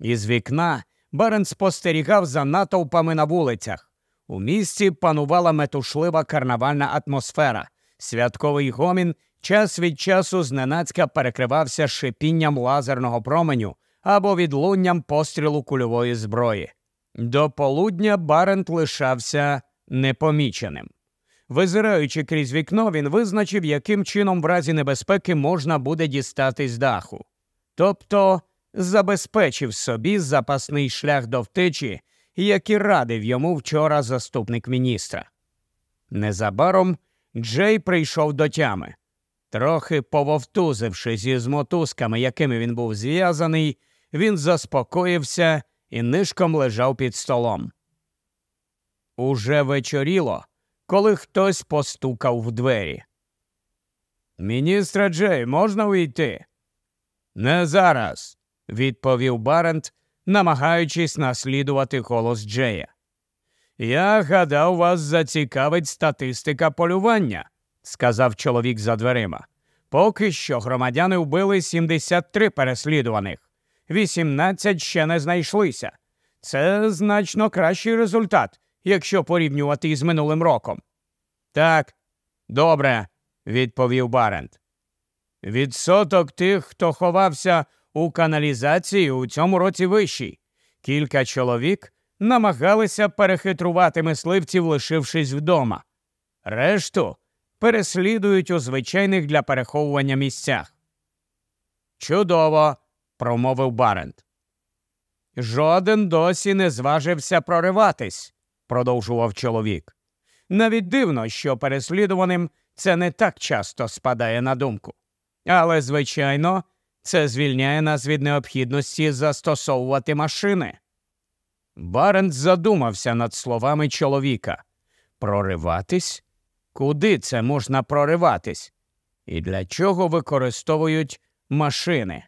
Із вікна барен спостерігав за натовпами на вулицях. У місті панувала метушлива карнавальна атмосфера. Святковий гомін час від часу зненацька перекривався шипінням лазерного променю або відлунням пострілу кульової зброї. До полудня Барент лишався непоміченим. Визираючи крізь вікно, він визначив, яким чином в разі небезпеки можна буде дістатись даху. Тобто забезпечив собі запасний шлях до втечі, який радив йому вчора заступник міністра. Незабаром Джей прийшов до тями. Трохи пововтузивши зі змотузками, якими він був зв'язаний, він заспокоївся і нишком лежав під столом. Уже вечоріло, коли хтось постукав в двері. Міністра Джей, можна увійти? Не зараз, відповів Барент, намагаючись наслідувати голос Джея. Я гадав, вас зацікавить статистика полювання, сказав чоловік за дверима. Поки що громадяни вбили 73 переслідуваних, 18 ще не знайшлися. Це значно кращий результат, якщо порівнювати із минулим роком. Так, добре, відповів Барент. Відсоток тих, хто ховався у каналізації, у цьому році вищий. Кілька чоловік намагалися перехитрувати мисливців, лишившись вдома. Решту переслідують у звичайних для переховування місцях. Чудово, промовив Барент. Жоден досі не зважився прориватись, продовжував чоловік. Навіть дивно, що переслідуваним це не так часто спадає на думку. Але, звичайно, це звільняє нас від необхідності застосовувати машини. Барент задумався над словами чоловіка. Прориватись? Куди це можна прориватись? І для чого використовують машини?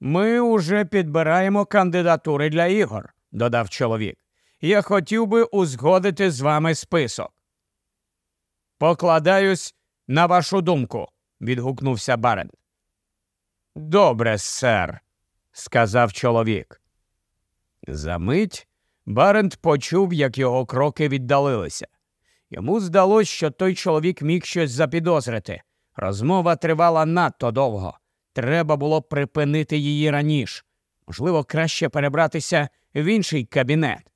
Ми уже підбираємо кандидатури для ігор, додав чоловік. Я хотів би узгодити з вами список. Покладаюсь на вашу думку, відгукнувся Барент. Добре, сер, сказав чоловік. Замить Барент почув, як його кроки віддалилися. Йому здалося, що той чоловік міг щось запідозрити. Розмова тривала надто довго. Треба було припинити її раніше. Можливо, краще перебратися в інший кабінет.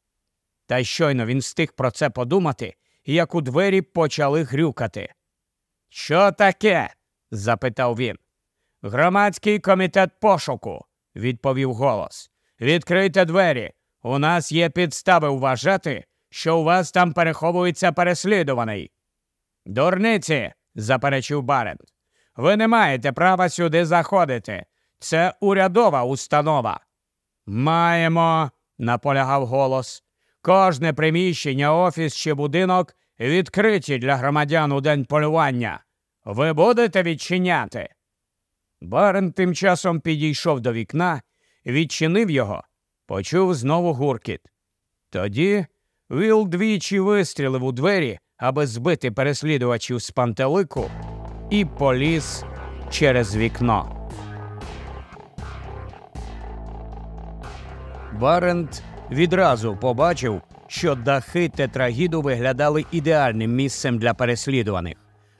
Та щойно він встиг про це подумати, як у двері почали грюкати. Що таке? запитав він. Громадський комітет пошуку, відповів голос. Відкрийте двері. У нас є підстави вважати, що у вас там переховується переслідуваний. Дурниці, заперечив Барент. Ви не маєте права сюди заходити. Це урядова установа. Маємо, наполягав голос. Кожне приміщення, офіс чи будинок відкриті для громадян у день полювання. Ви будете відчиняти. Барен тим часом підійшов до вікна, відчинив його, почув знову гуркіт. Тоді Віл двічі вистрілив у двері, аби збити переслідувачів з пантелику, і поліз через вікно. Барент відразу побачив, що дахи тетрагіду виглядали ідеальним місцем для переслідуваних,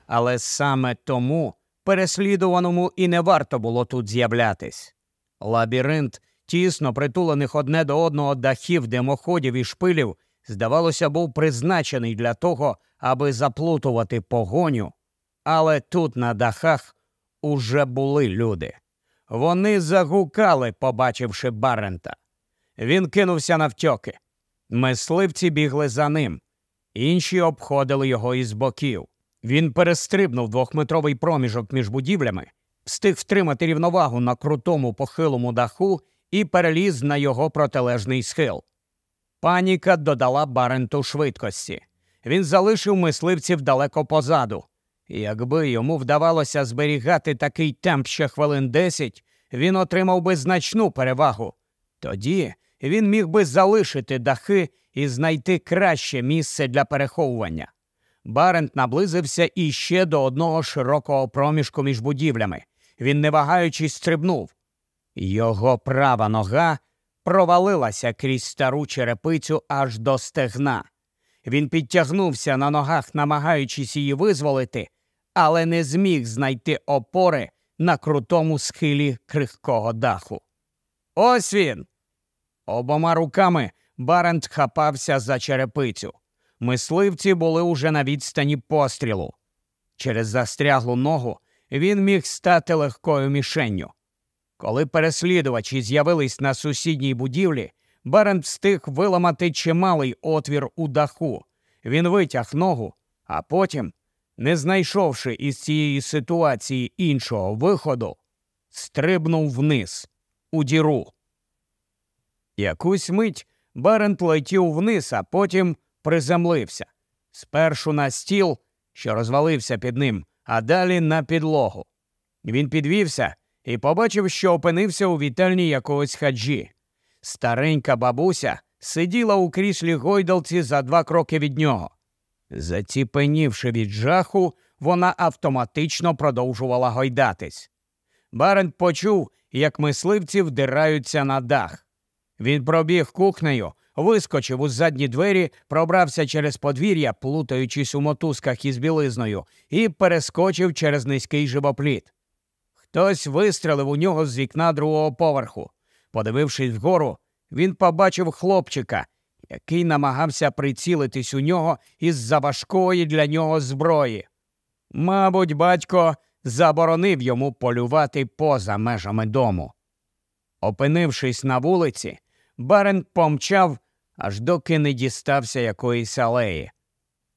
але саме тому переслідуваному і не варто було тут з'являтись. Лабіринт, тісно притулених одне до одного дахів, димоходів і шпилів, здавалося, був призначений для того, аби заплутувати погоню. Але тут на дахах уже були люди. Вони загукали, побачивши Барента. Він кинувся навтьоки. Мисливці бігли за ним, інші обходили його із боків. Він перестрибнув двохметровий проміжок між будівлями, встиг втримати рівновагу на крутому похилому даху і переліз на його протилежний схил. Паніка додала Баренту швидкості. Він залишив мисливців далеко позаду. Якби йому вдавалося зберігати такий темп ще хвилин десять, він отримав би значну перевагу. Тоді він міг би залишити дахи і знайти краще місце для переховування. Барент наблизився іще до одного широкого проміжку між будівлями. Він, не вагаючись, стрибнув. Його права нога провалилася крізь стару черепицю аж до стегна. Він підтягнувся на ногах, намагаючись її визволити, але не зміг знайти опори на крутому схилі крихкого даху. Ось він. Обома руками Барент хапався за черепицю. Мисливці були уже на відстані пострілу. Через застряглу ногу він міг стати легкою мішенню. Коли переслідувачі з'явились на сусідній будівлі, Барент встиг виламати чималий отвір у даху. Він витяг ногу, а потім, не знайшовши із цієї ситуації іншого виходу, стрибнув вниз у діру. Якусь мить Барент летів вниз, а потім приземлився. Спершу на стіл, що розвалився під ним, а далі на підлогу. Він підвівся і побачив, що опинився у вітальні якогось хаджі. Старенька бабуся сиділа у кріслі гойдалці за два кроки від нього. Заціпенівши від жаху, вона автоматично продовжувала гойдатись. Барент почув, як мисливці вдираються на дах. Він пробіг кухнею, вискочив у задні двері, пробрався через подвір'я, плутаючись у мотузках із білизною, і перескочив через низький живопліт. Хтось вистрелив у нього з вікна другого поверху. Подивившись вгору, він побачив хлопчика, який намагався прицілитись у нього із за важкої для нього зброї. Мабуть, батько заборонив йому полювати поза межами дому. Опинившись на вулиці, Барен помчав, аж доки не дістався якоїсь алеї.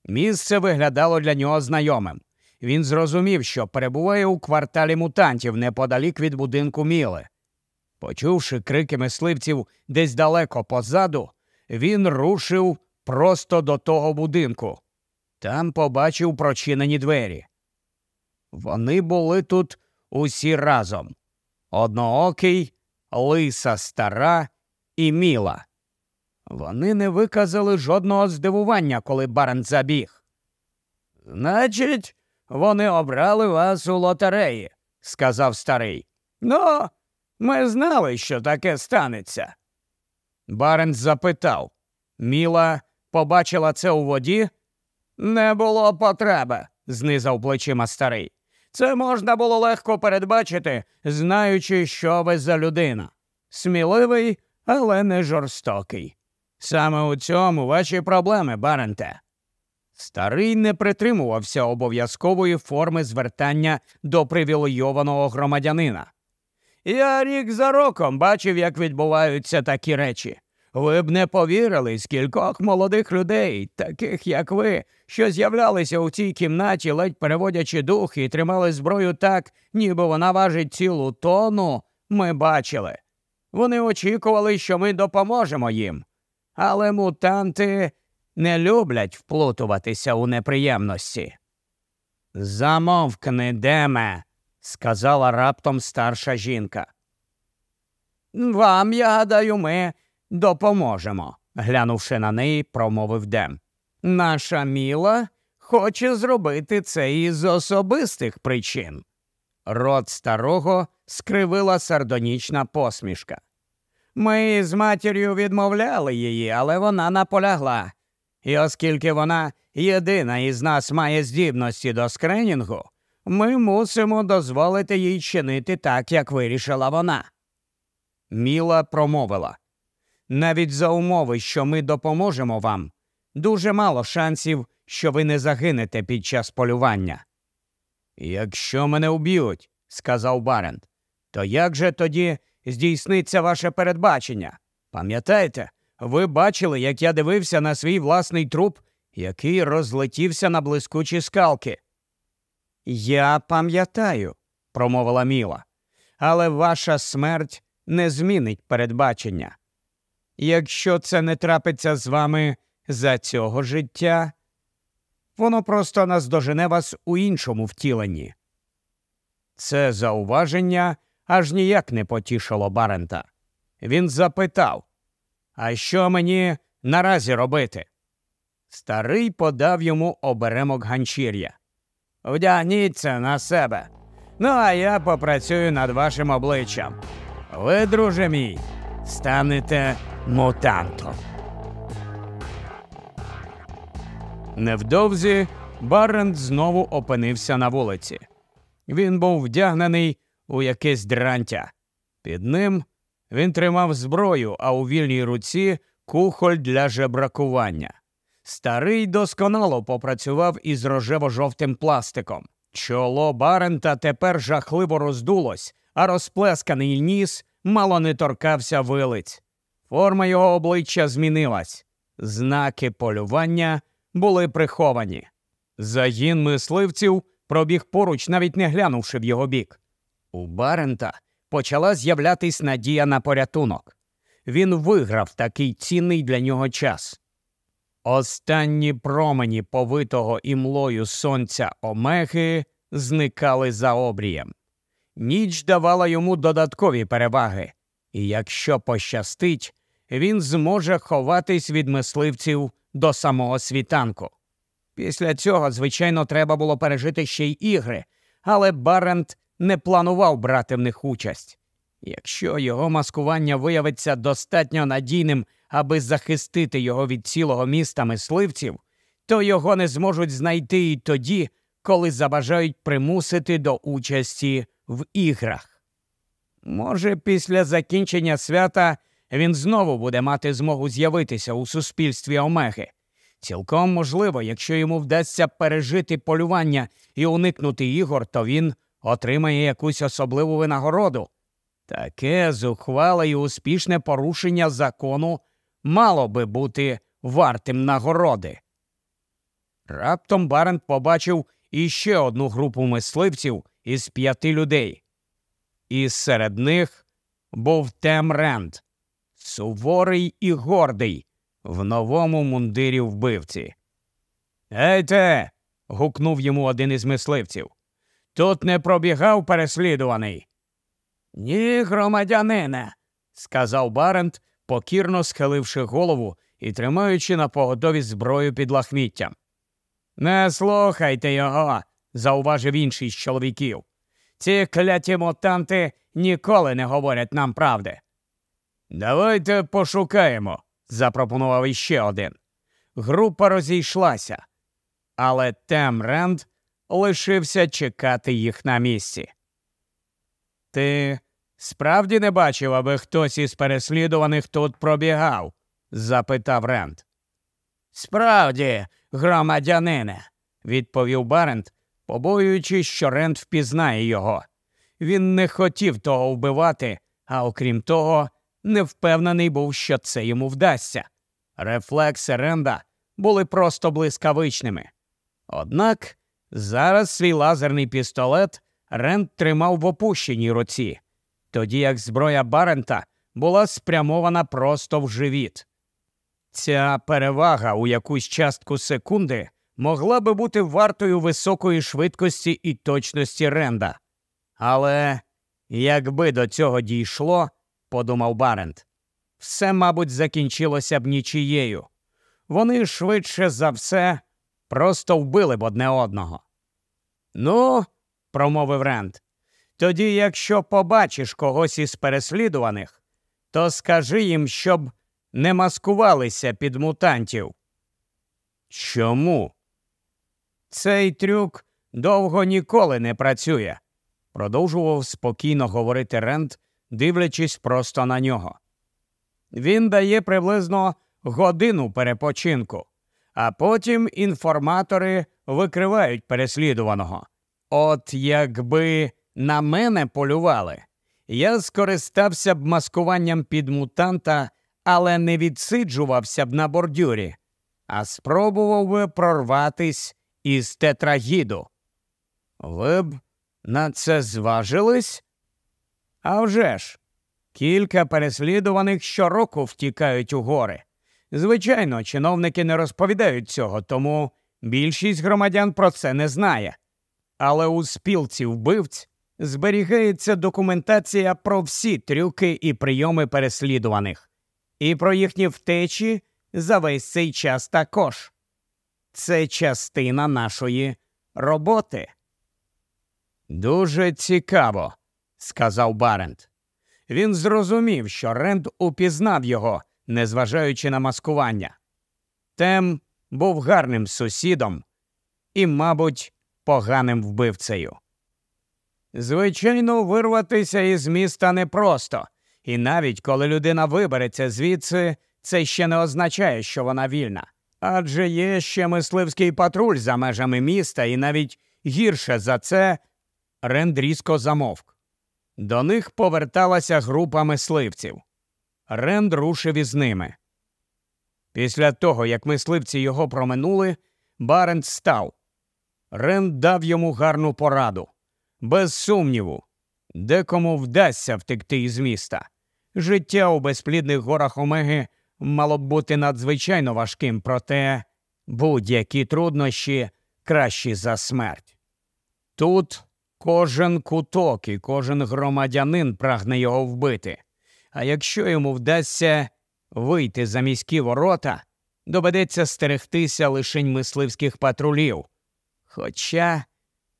Місце виглядало для нього знайомим. Він зрозумів, що перебуває у кварталі мутантів неподалік від будинку Міли. Почувши крики мисливців десь далеко позаду, він рушив просто до того будинку. Там побачив прочинені двері. Вони були тут усі разом одноокий, лиса стара і міла. Вони не виказали жодного здивування, коли Барен забіг. Значить, вони обрали вас у лотереї, сказав старий. Ну, Ми знали, що таке станеться. Баренц запитав. Міла побачила це у воді? Не було потреби, знизав плечима старий. Це можна було легко передбачити, знаючи, що ви за людина. Сміливий, але не жорстокий. Саме у цьому ваші проблеми, Баренте. Старий не притримувався обов'язкової форми звертання до привілейованого громадянина. Я рік за роком бачив, як відбуваються такі речі. Ви б не повірили, скількох молодих людей, таких як ви, що з'являлися у цій кімнаті, ледь переводячи дух і тримали зброю так, ніби вона важить цілу тону, ми бачили. Вони очікували, що ми допоможемо їм. Але мутанти не люблять вплутуватися у неприємності. Замовкни, Деме, сказала раптом старша жінка. Вам, я гадаю, ми допоможемо, глянувши на неї, промовив Дем. Наша міла хоче зробити це із особистих причин. Рот старого скривила сардонічна посмішка. Ми з матір'ю відмовляли її, але вона наполягла. І оскільки вона єдина із нас має здібності до скренінгу, ми мусимо дозволити їй чинити так, як вирішила вона. Міла промовила навіть за умови, що ми допоможемо вам, дуже мало шансів, що ви не загинете під час полювання. Якщо мене уб'ють, сказав Барент, то як же тоді здійсниться ваше передбачення? Пам'ятаєте, ви бачили, як я дивився на свій власний труп, який розлетівся на блискучі скалки. Я пам'ятаю, промовила Міла, але ваша смерть не змінить передбачення. Якщо це не трапиться з вами за цього життя, воно просто наздожене вас у іншому втіленні. Це зауваження аж ніяк не потішило Барента. Він запитав А що мені наразі робити? Старий подав йому оберемок ганчір'я. Вдягніться на себе. Ну, а я попрацюю над вашим обличчям. Ви, друже мій, станете мутантом. Невдовзі Барент знову опинився на вулиці. Він був вдягнений у якесь дрантя. Під ним він тримав зброю, а у вільній руці кухоль для жебракування. Старий досконало попрацював із рожево-жовтим пластиком. Чоло Барента тепер жахливо роздулось, а розплесканий ніс мало не торкався вилиць. Форма його обличчя змінилась. Знаки полювання були приховані. Загін мисливців пробіг поруч, навіть не глянувши в його бік. У Барента почала з'являтись надія на порятунок. Він виграв такий цінний для нього час. Останні промені повитого імлою сонця Омеги зникали за обрієм. Ніч давала йому додаткові переваги, і якщо пощастить, він зможе ховатись від мисливців до самого світанку. Після цього, звичайно, треба було пережити ще й ігри, але Барент не планував брати в них участь. Якщо його маскування виявиться достатньо надійним, аби захистити його від цілого міста мисливців, то його не зможуть знайти і тоді, коли забажають примусити до участі в іграх. Може, після закінчення свята він знову буде мати змогу з'явитися у суспільстві Омеги. Цілком можливо, якщо йому вдасться пережити полювання і уникнути ігор, то він отримає якусь особливу винагороду. Таке зухвале і успішне порушення закону мало би бути вартим нагороди. Раптом Барент побачив іще одну групу мисливців із п'яти людей. І серед них був Тем Ренд, суворий і гордий, в новому мундирі вбивці. Ейте. гукнув йому один із мисливців. Тут не пробігав переслідуваний. Ні, громадянине, сказав Барент, покірно схиливши голову і тримаючи на поготові зброю під лахміттям. Не слухайте його, зауважив інший з чоловіків. Ці кляті мутанти ніколи не говорять нам правди. Давайте пошукаємо, запропонував іще один. Група розійшлася, але Тем Ренд лишився чекати їх на місці. Ти справді не бачив, аби хтось із переслідуваних тут пробігав? запитав Ренд. Справді, громадянине, відповів Барент, побоюючись, що Ренд впізнає його. Він не хотів того вбивати, а окрім того, не впевнений був, що це йому вдасться. Рефлекси Ренда були просто блискавичними. Однак зараз свій лазерний пістолет Ренд тримав в опущеній руці, тоді як зброя Барента була спрямована просто в живіт. Ця перевага у якусь частку секунди могла би бути вартою високої швидкості і точності Ренда. Але якби до цього дійшло, подумав Барент, все, мабуть, закінчилося б нічією. Вони швидше за все просто вбили б одне одного. Ну, промовив Ренд, тоді, якщо побачиш когось із переслідуваних, то скажи їм, щоб не маскувалися під мутантів. Чому? Цей трюк довго ніколи не працює, продовжував спокійно говорити Рент, дивлячись просто на нього. Він дає приблизно годину перепочинку, а потім інформатори викривають переслідуваного. От якби на мене полювали, я скористався б маскуванням під мутанта, але не відсиджувався б на бордюрі, а спробував би прорватись із тетрагіду. Ви б на це зважились? А вже ж, кілька переслідуваних щороку втікають у гори. Звичайно, чиновники не розповідають цього, тому більшість громадян про це не знає. Але у спілці вбивць зберігається документація про всі трюки і прийоми переслідуваних, і про їхні втечі за весь цей час також. Це частина нашої роботи. Дуже цікаво, сказав Барент. Він зрозумів, що Ренд упізнав його, незважаючи на маскування. Тем був гарним сусідом і, мабуть, поганим вбивцею. Звичайно, вирватися із міста непросто, і навіть коли людина вибереться звідси, це ще не означає, що вона вільна. Адже є ще мисливський патруль за межами міста, і навіть гірше за це Ренд різко замовк. До них поверталася група мисливців. Ренд рушив із ними. Після того, як мисливці його проминули, Барент став. Ренд дав йому гарну пораду. Без сумніву, декому вдасться втекти із міста. Життя у безплідних горах Омеги мало б бути надзвичайно важким, проте будь-які труднощі кращі за смерть. Тут кожен куток і кожен громадянин прагне його вбити. А якщо йому вдасться вийти за міські ворота, доведеться стерегтися лишень мисливських патрулів. Хоча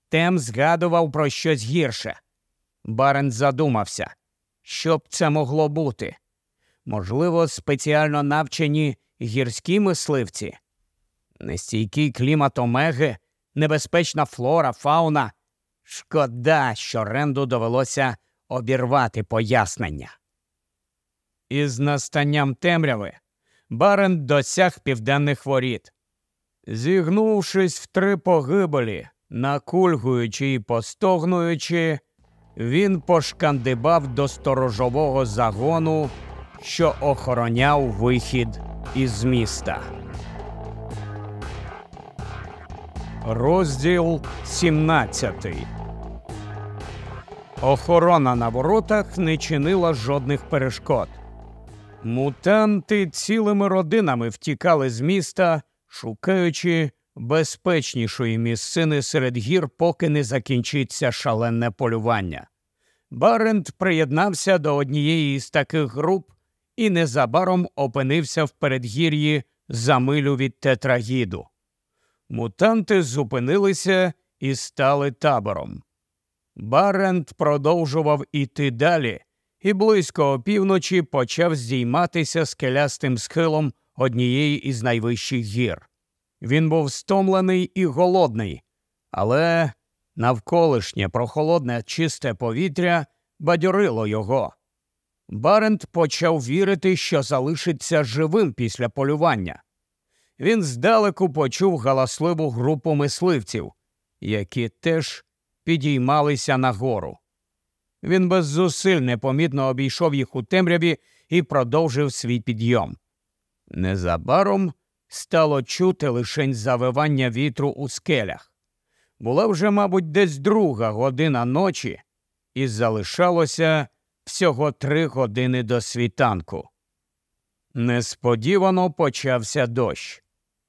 Тем згадував про щось гірше. Барен задумався, що б це могло бути. Можливо, спеціально навчені гірські мисливці, нестійкий клімат омеги, небезпечна флора, фауна. Шкода, що Ренду довелося обірвати пояснення. Із настанням темряви Барен досяг південних воріт. Зігнувшись в три погибелі, накульгуючи і постогнуючи, він пошкандибав до сторожового загону, що охороняв вихід із міста. Розділ 17 Охорона на воротах не чинила жодних перешкод. Мутанти цілими родинами втікали з міста, шукаючи безпечнішої місцини серед гір, поки не закінчиться шалене полювання. Барент приєднався до однієї з таких груп і незабаром опинився в передгір'ї за милю від тетрагіду. Мутанти зупинилися і стали табором. Барент продовжував іти далі і близько опівночі почав здійматися скелястим схилом однієї із найвищих гір. Він був стомлений і голодний, але навколишнє прохолодне чисте повітря бадьорило його. Барент почав вірити, що залишиться живим після полювання. Він здалеку почув галасливу групу мисливців, які теж підіймалися нагору. Він без зусиль непомітно обійшов їх у темряві і продовжив свій підйом. Незабаром стало чути лишень завивання вітру у скелях. Була вже, мабуть, десь друга година ночі, і залишалося всього три години до світанку. Несподівано почався дощ.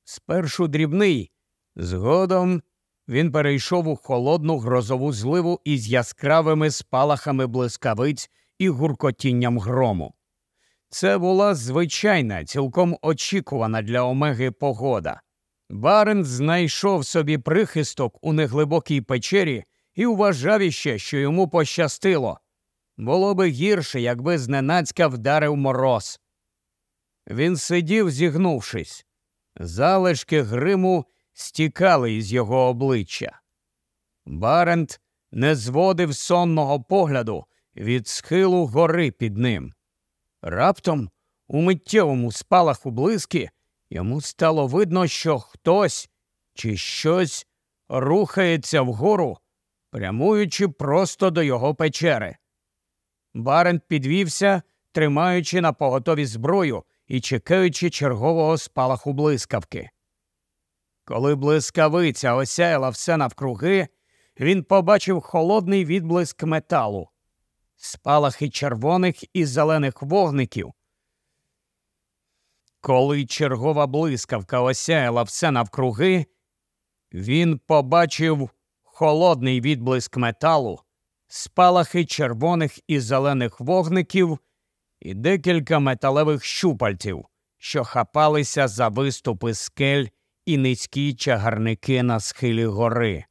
Спершу дрібний, згодом він перейшов у холодну грозову зливу із яскравими спалахами блискавиць і гуркотінням грому. Це була звичайна, цілком очікувана для Омеги погода. Барен знайшов собі прихисток у неглибокій печері і вважав іще, що йому пощастило. Було би гірше, якби зненацька вдарив мороз. Він сидів, зігнувшись. Залишки гриму стікали із його обличчя. Барент не зводив сонного погляду від схилу гори під ним. Раптом, у миттєвому спалаху блиски, йому стало видно, що хтось чи щось рухається вгору, прямуючи просто до його печери. Барент підвівся, тримаючи на поготові зброю і чекаючи чергового спалаху блискавки. Коли блискавиця осяяла все навкруги, він побачив холодний відблиск металу, спалахи червоних і зелених вогників. Коли чергова блискавка осяяла все навкруги, він побачив холодний відблиск металу, спалахи червоних і зелених вогників і декілька металевих щупальців, що хапалися за виступи скель і низькі чагарники на схилі гори.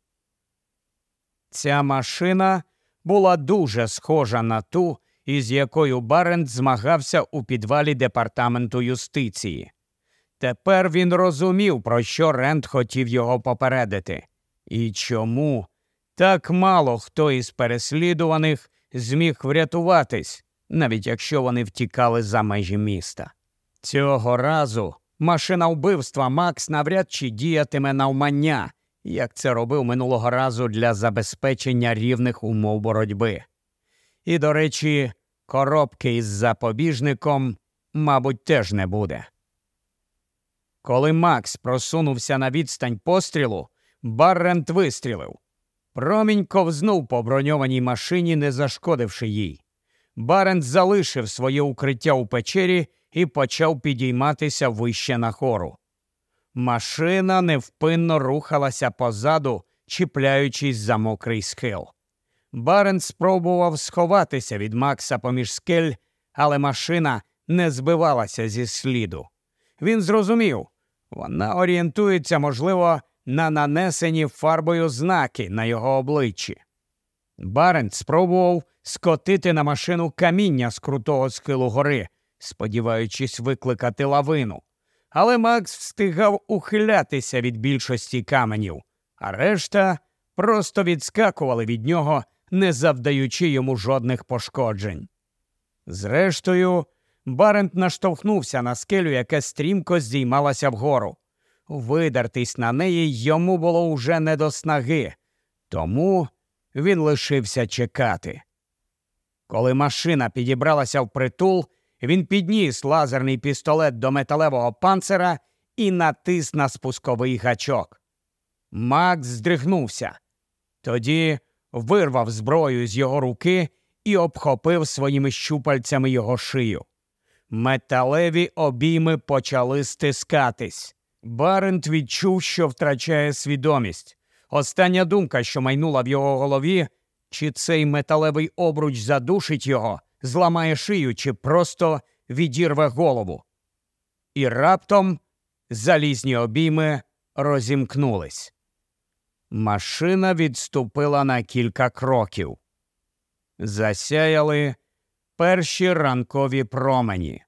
Ця машина була дуже схожа на ту, із якою Барент змагався у підвалі департаменту юстиції. Тепер він розумів, про що Рент хотів його попередити, і чому так мало хто із переслідуваних зміг врятуватись, навіть якщо вони втікали за межі міста. Цього разу машина вбивства Макс навряд чи діятиме навмання, як це робив минулого разу для забезпечення рівних умов боротьби. І, до речі, коробки із запобіжником, мабуть, теж не буде. Коли Макс просунувся на відстань пострілу, Баррент вистрілив. Промінь ковзнув по броньованій машині, не зашкодивши їй. Барент залишив своє укриття у печері і почав підійматися вище на хору. Машина невпинно рухалася позаду, чіпляючись за мокрий схил. Барен спробував сховатися від Макса поміж скель, але машина не збивалася зі сліду. Він зрозумів, вона орієнтується, можливо, на нанесені фарбою знаки на його обличчі. Барен спробував скотити на машину каміння з крутого схилу гори, сподіваючись викликати лавину. Але Макс встигав ухилятися від більшості каменів, а решта просто відскакували від нього, не завдаючи йому жодних пошкоджень. Зрештою, Барент наштовхнувся на скелю, яка стрімко здіймалася вгору. Видертись на неї йому було уже не до снаги, тому він лишився чекати. Коли машина підібралася в притул, він підніс лазерний пістолет до металевого панцера і натис на спусковий гачок. Макс здригнувся. Тоді вирвав зброю з його руки і обхопив своїми щупальцями його шию. Металеві обійми почали стискатись. Барент відчув, що втрачає свідомість. Остання думка, що майнула в його голові, чи цей металевий обруч задушить його, зламає шию, чи просто відірве голову. І раптом залізні обійми розімкнулись. машина відступила на кілька кроків. Засяяли перші ранкові промені.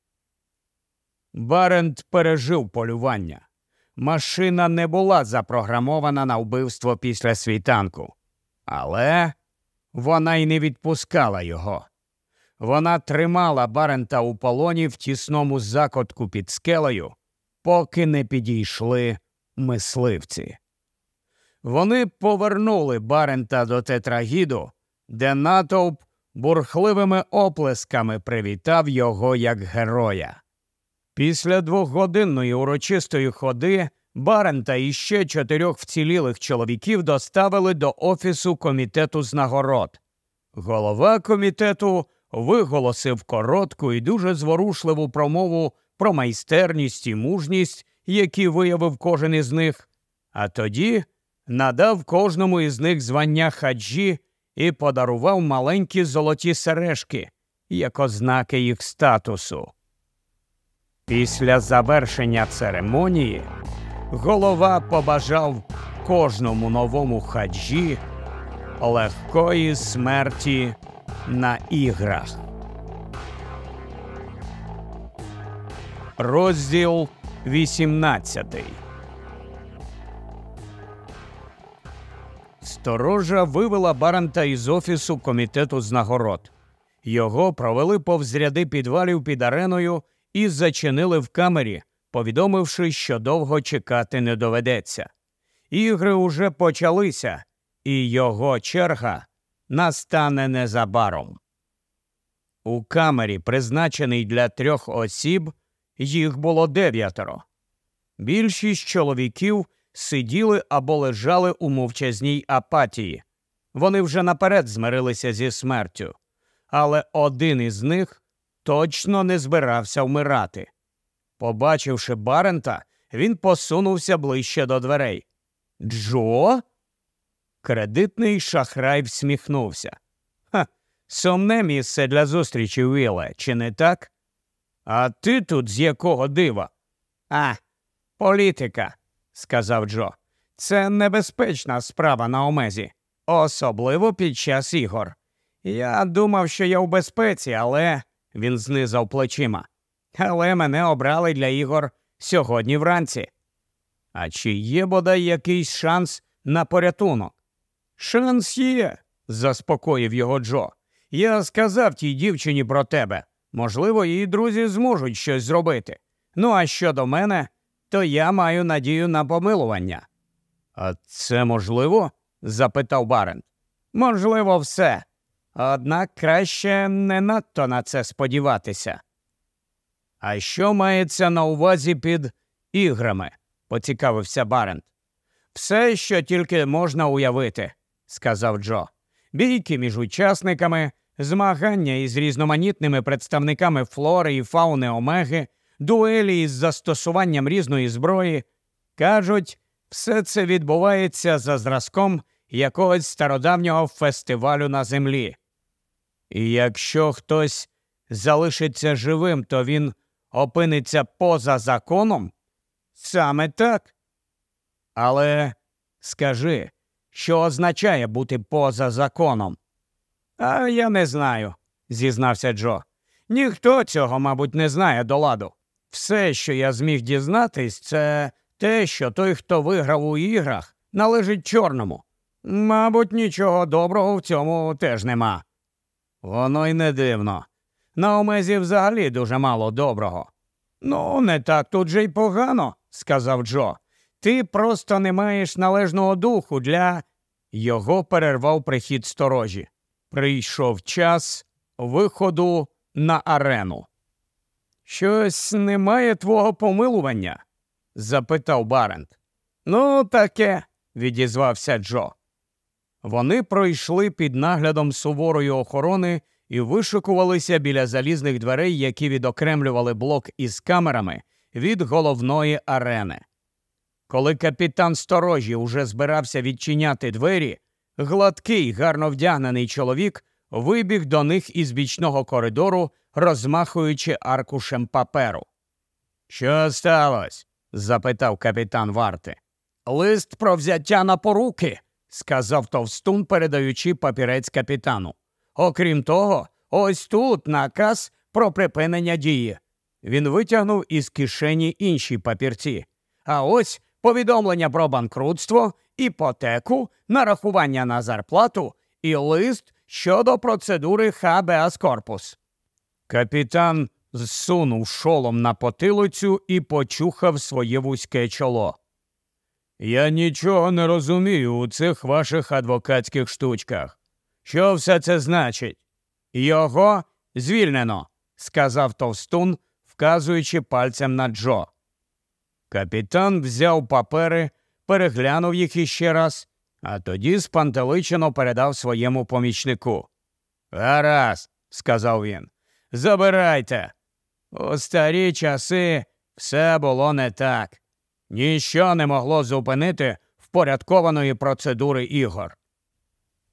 Барент пережив полювання. Машина не була запрограмована на вбивство після світанку, але вона й не відпускала його. Вона тримала Барента у полоні в тісному закотку під скелею, поки не підійшли мисливці. Вони повернули Барента до тетрагіду, де натовп бурхливими оплесками привітав його як героя. Після двохгодинної урочистої ходи Барента і ще чотирьох вцілілих чоловіків доставили до офісу комітету з нагород. Голова комітету виголосив коротку і дуже зворушливу промову про майстерність і мужність, які виявив кожен із них, а тоді надав кожному із них звання хаджі і подарував маленькі золоті сережки, як ознаки їх статусу. Після завершення церемонії голова побажав кожному новому хаджі легкої смерті на іграх. Розділ 18 Сторожа вивела Баранта із офісу комітету з нагород. Його провели повз ряди підвалів під ареною і зачинили в камері, повідомивши, що довго чекати не доведеться. Ігри уже почалися, і його черга настане незабаром. У камері, призначеній для трьох осіб, їх було дев'ятеро. Більшість чоловіків сиділи або лежали у мовчазній апатії. Вони вже наперед змирилися зі смертю, але один із них точно не збирався вмирати. Побачивши Барента, він посунувся ближче до дверей. Джо? Кредитний шахрай всміхнувся. Ха, сумне місце для зустрічі, Віле, чи не так? А ти тут з якого дива? А, політика, сказав Джо. Це небезпечна справа на омезі, особливо під час ігор. Я думав, що я в безпеці, але він знизав плечима. Але мене обрали для ігор сьогодні вранці. А чи є бодай якийсь шанс на порятунок? Шанс є, заспокоїв його Джо. Я сказав тій дівчині про тебе. Можливо, її друзі зможуть щось зробити. Ну а щодо мене, то я маю надію на помилування. А це можливо? запитав Барент. Можливо, все. Однак краще не надто на це сподіватися. А що мається на увазі під іграми? поцікавився Барент. Все, що тільки можна уявити, сказав Джо. Бійки між учасниками, змагання із різноманітними представниками флори і фауни омеги, дуелі із застосуванням різної зброї. Кажуть, все це відбувається за зразком якогось стародавнього фестивалю на землі. І якщо хтось залишиться живим, то він опиниться поза законом? Саме так. Але скажи, що означає бути поза законом? А я не знаю, зізнався Джо. Ніхто цього, мабуть, не знає до ладу. Все, що я зміг дізнатись, це те, що той, хто виграв у іграх, належить чорному. Мабуть, нічого доброго в цьому теж нема. Воно й не дивно. На омезі взагалі дуже мало доброго. Ну, не так тут же й погано, сказав Джо. Ти просто не маєш належного духу для. Його перервав прихід сторожі. Прийшов час виходу на арену. Щось немає твого помилування? запитав Барент. Ну, таке, відізвався Джо. Вони пройшли під наглядом суворої охорони і вишикувалися біля залізних дверей, які відокремлювали блок із камерами від головної арени. Коли капітан сторожі уже збирався відчиняти двері, гладкий, гарно вдягнений чоловік вибіг до них із бічного коридору, розмахуючи аркушем паперу. Що сталося? запитав капітан варти. Лист про взяття на поруки, сказав товстун, передаючи папірець капітану. Окрім того, ось тут наказ про припинення дії. Він витягнув із кишені інші папірці. А ось повідомлення про банкрутство, іпотеку, нарахування на зарплату і лист щодо процедури хабеас корпус. Капітан зсунув шолом на потилицю і почухав своє вузьке чоло. Я нічого не розумію у цих ваших адвокатських штучках. Що все це значить? Його звільнено, сказав товстун, вказуючи пальцем на Джо. Капітан взяв папери, переглянув їх іще раз, а тоді спантеличено передав своєму помічнику. Гаразд, сказав він, забирайте. У старі часи все було не так. Ніщо не могло зупинити впорядкованої процедури ігор.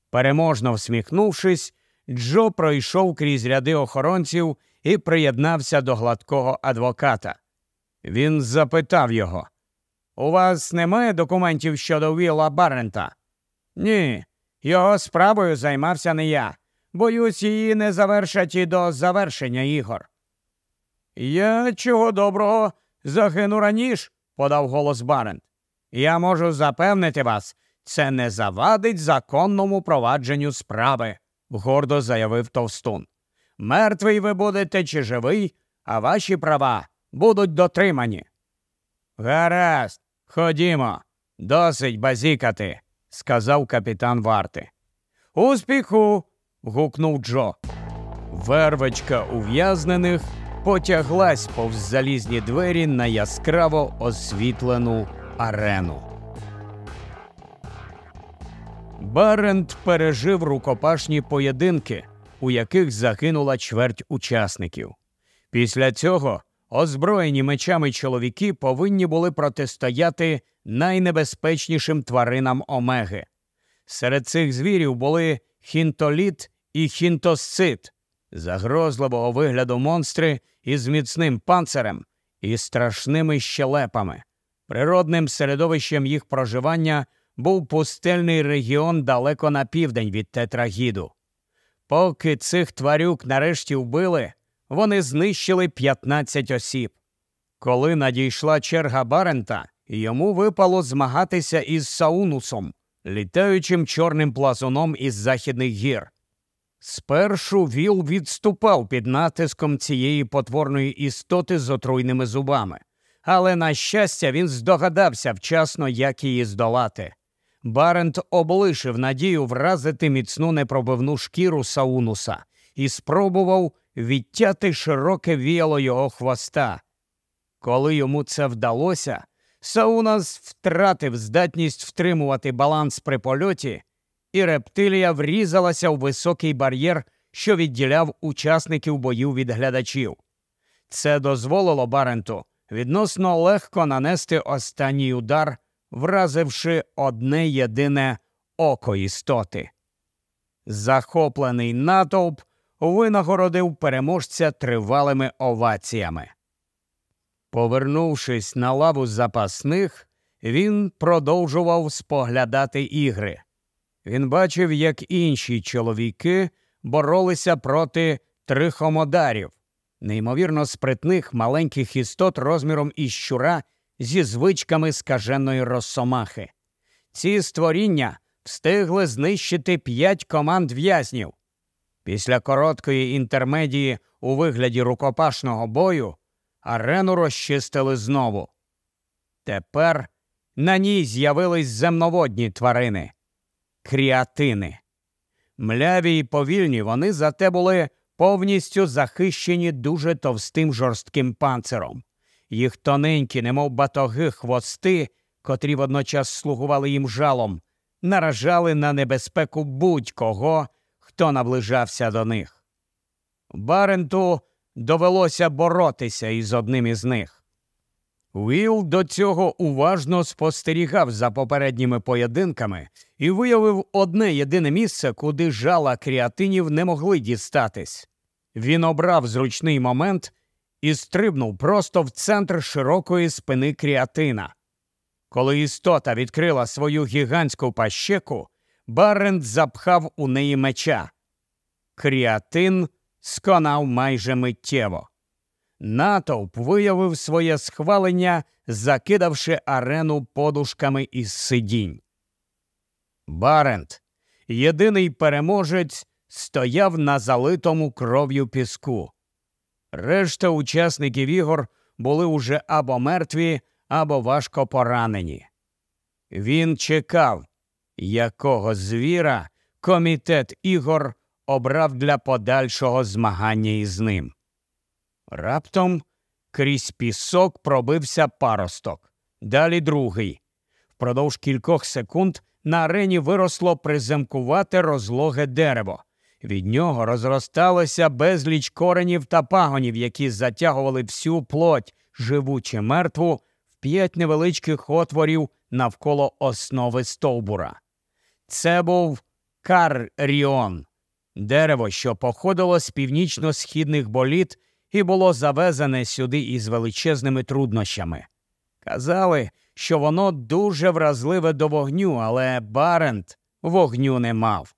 Переможно всміхнувшись, Джо пройшов крізь ряди охоронців і приєднався до гладкого адвоката. Він запитав його У вас немає документів щодо Вілла Баррента? Ні, його справою займався не я. Боюсь, її не завершать і до завершення ігор. Я чого доброго загину раніше, подав голос Барент. Я можу запевнити вас, це не завадить законному провадженню справи, гордо заявив Товстун. Мертвий ви будете чи живий, а ваші права будуть дотримані. Гаразд, ходімо, досить базікати, сказав капітан варти. Успіху. гукнув Джо. Вервочка ув'язнених потяглась повз залізні двері на яскраво освітлену арену. Барент пережив рукопашні поєдинки, у яких загинула чверть учасників. Після цього озброєні мечами чоловіки повинні були протистояти найнебезпечнішим тваринам омеги. Серед цих звірів були хінтоліт і хінтосцит, загрозливого вигляду монстри із міцним панцирем і страшними щелепами. Природним середовищем їх проживання був пустельний регіон далеко на південь від тетрагіду. Поки цих тварюк нарешті вбили, вони знищили 15 осіб. Коли надійшла черга Барента, йому випало змагатися із Саунусом, літаючим чорним плазуном із західних гір. Спершу Віл відступав під натиском цієї потворної істоти з отруйними зубами, але, на щастя, він здогадався вчасно, як її здолати. Барент облишив надію вразити міцну непробивну шкіру Саунуса і спробував відтяти широке віяло його хвоста. Коли йому це вдалося, Саунас втратив здатність втримувати баланс при польоті, і рептилія врізалася в високий бар'єр, що відділяв учасників боїв від глядачів. Це дозволило Баренту відносно легко нанести останній удар, вразивши одне єдине око істоти. Захоплений натовп винагородив переможця тривалими оваціями. Повернувшись на лаву запасних, він продовжував споглядати ігри. Він бачив, як інші чоловіки боролися проти трихомодарів, неймовірно спритних маленьких істот розміром із щура зі звичками скаженої росомахи. Ці створіння встигли знищити п'ять команд в'язнів. Після короткої інтермедії у вигляді рукопашного бою арену розчистили знову. Тепер на ній з'явились земноводні тварини кріатини. Мляві й повільні вони зате були повністю захищені дуже товстим жорстким панциром. Їх тоненькі, немов батоги хвости, котрі водночас слугували їм жалом, наражали на небезпеку будь-кого, хто наближався до них. Баренту довелося боротися із одним із них. Уіл до цього уважно спостерігав за попередніми поєдинками і виявив одне єдине місце, куди жала кріатинів не могли дістатись. Він обрав зручний момент і стрибнув просто в центр широкої спини кріатина. Коли істота відкрила свою гігантську пащеку, Барент запхав у неї меча. Кріатин сконав майже миттєво. Натовп виявив своє схвалення, закидавши арену подушками із сидінь. Барент, єдиний переможець, стояв на залитому кров'ю піску. Решта учасників ігор були уже або мертві, або важко поранені. Він чекав, якого звіра комітет ігор обрав для подальшого змагання із ним. Раптом крізь пісок пробився паросток, далі другий. Впродовж кількох секунд на арені виросло приземкувате розлоге дерево. Від нього розросталося безліч коренів та пагонів, які затягували всю плоть, живу чи мертву, в п'ять невеличких отворів навколо основи стовбура. Це був Карріон, дерево, що походило з північно-східних боліт і було завезене сюди із величезними труднощами. Казали, що воно дуже вразливе до вогню, але Барент вогню не мав.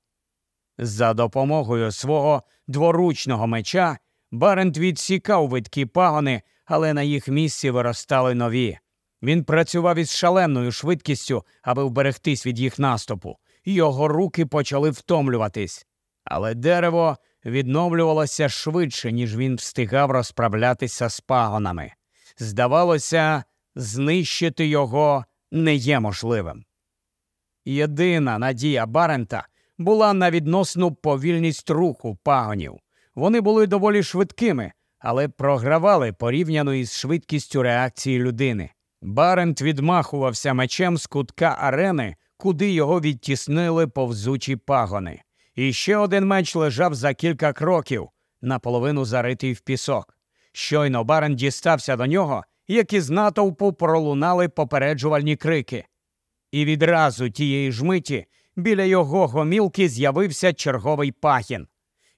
За допомогою свого дворучного меча Барент відсікав видкі пагони, але на їх місці виростали нові. Він працював із шаленою швидкістю, аби вберегтись від їх наступу. Його руки почали втомлюватись, але дерево відновлювалося швидше, ніж він встигав розправлятися з пагонами. Здавалося, знищити його не є можливим. Єдина надія Барента була на відносну повільність руху пагонів. Вони були доволі швидкими, але програвали порівняно із швидкістю реакції людини. Барент відмахувався мечем з кутка арени, куди його відтіснили повзучі пагони. І ще один меч лежав за кілька кроків, наполовину заритий в пісок. Щойно барен дістався до нього, як із натовпу пролунали попереджувальні крики. І відразу тієї ж миті біля його гомілки з'явився черговий пагін.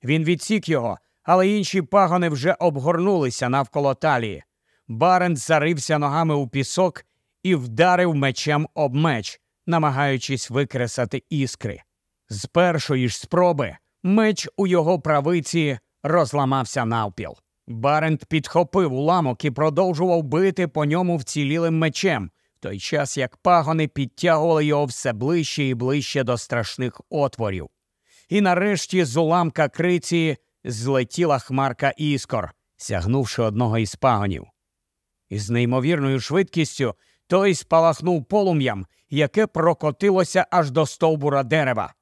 Він відсік його, але інші пагони вже обгорнулися навколо талії. Барен зарився ногами у пісок і вдарив мечем об меч, намагаючись викресати іскри. З першої ж спроби меч у його правиці розламався навпіл. Барент підхопив уламок і продовжував бити по ньому вцілілим мечем, в той час як пагони підтягували його все ближче і ближче до страшних отворів. І нарешті з уламка криці злетіла хмарка іскор, сягнувши одного із пагонів. Із неймовірною швидкістю той спалахнув полум'ям, яке прокотилося аж до стовбура дерева.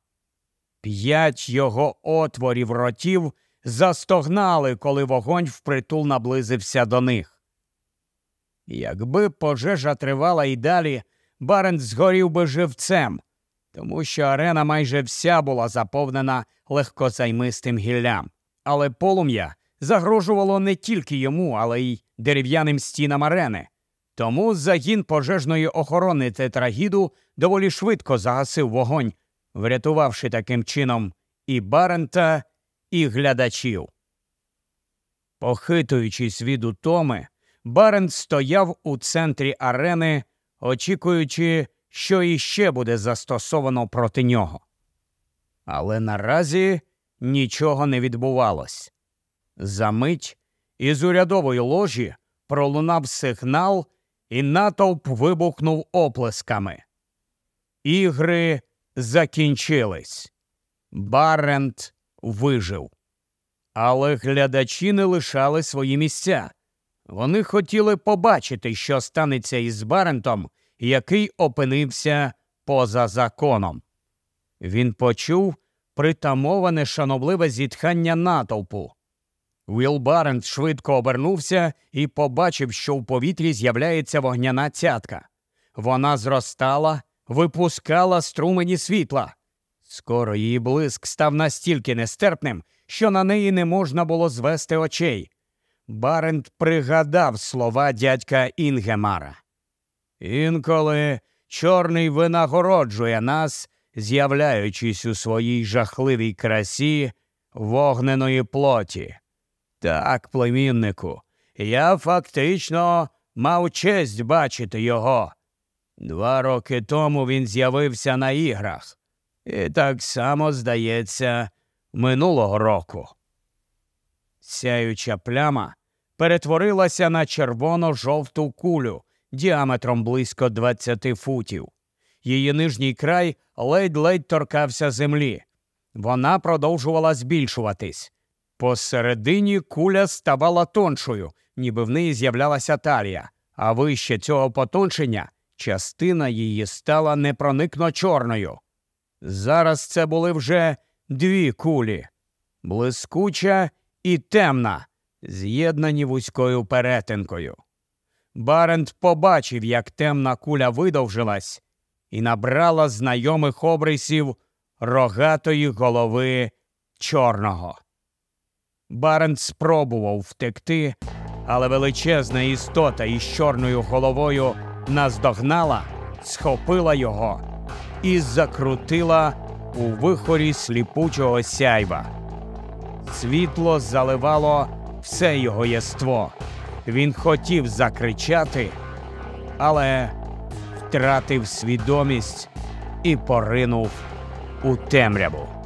П'ять його отворів ротів застогнали, коли вогонь впритул наблизився до них. Якби пожежа тривала і далі, Барент згорів би живцем, тому що арена майже вся була заповнена легкозаймистим гіллям. Але полум'я загрожувало не тільки йому, але й дерев'яним стінам арени. Тому загін пожежної охорони тетрагіду доволі швидко загасив вогонь, врятувавши таким чином і Барента, і глядачів. Похитуючись від утоми, Барент стояв у центрі арени, очікуючи, що іще буде застосовано проти нього. Але наразі нічого не відбувалось. Замить із урядової ложі пролунав сигнал, і натовп вибухнув оплесками. Ігри закінчились. Барент вижив. Але глядачі не лишали свої місця. Вони хотіли побачити, що станеться із Барентом, який опинився поза законом. Він почув притамоване шанобливе зітхання натовпу. Уіл Барент швидко обернувся і побачив, що в повітрі з'являється вогняна цятка. Вона зростала, випускала струмені світла. Скоро її блиск став настільки нестерпним, що на неї не можна було звести очей. Барент пригадав слова дядька Інгемара. Інколи чорний винагороджує нас, з'являючись у своїй жахливій красі вогненої плоті. Так, племіннику, я фактично мав честь бачити його. Два роки тому він з'явився на іграх. І так само, здається, минулого року. Сяюча пляма перетворилася на червоно-жовту кулю діаметром близько 20 футів. Її нижній край ледь-ледь торкався землі. Вона продовжувала збільшуватись. Посередині куля ставала тоншою, ніби в неї з'являлася талія, а вище цього потончення частина її стала непроникно чорною. Зараз це були вже дві кулі блискуча і темна, з'єднані вузькою перетинкою. Барент побачив, як темна куля видовжилась і набрала знайомих обрисів рогатої голови чорного. Барент спробував втекти, але величезна істота із чорною головою наздогнала, схопила його і закрутила у вихорі сліпучого сяйва. Світло заливало все його єство. Він хотів закричати, але втратив свідомість і поринув у темряву.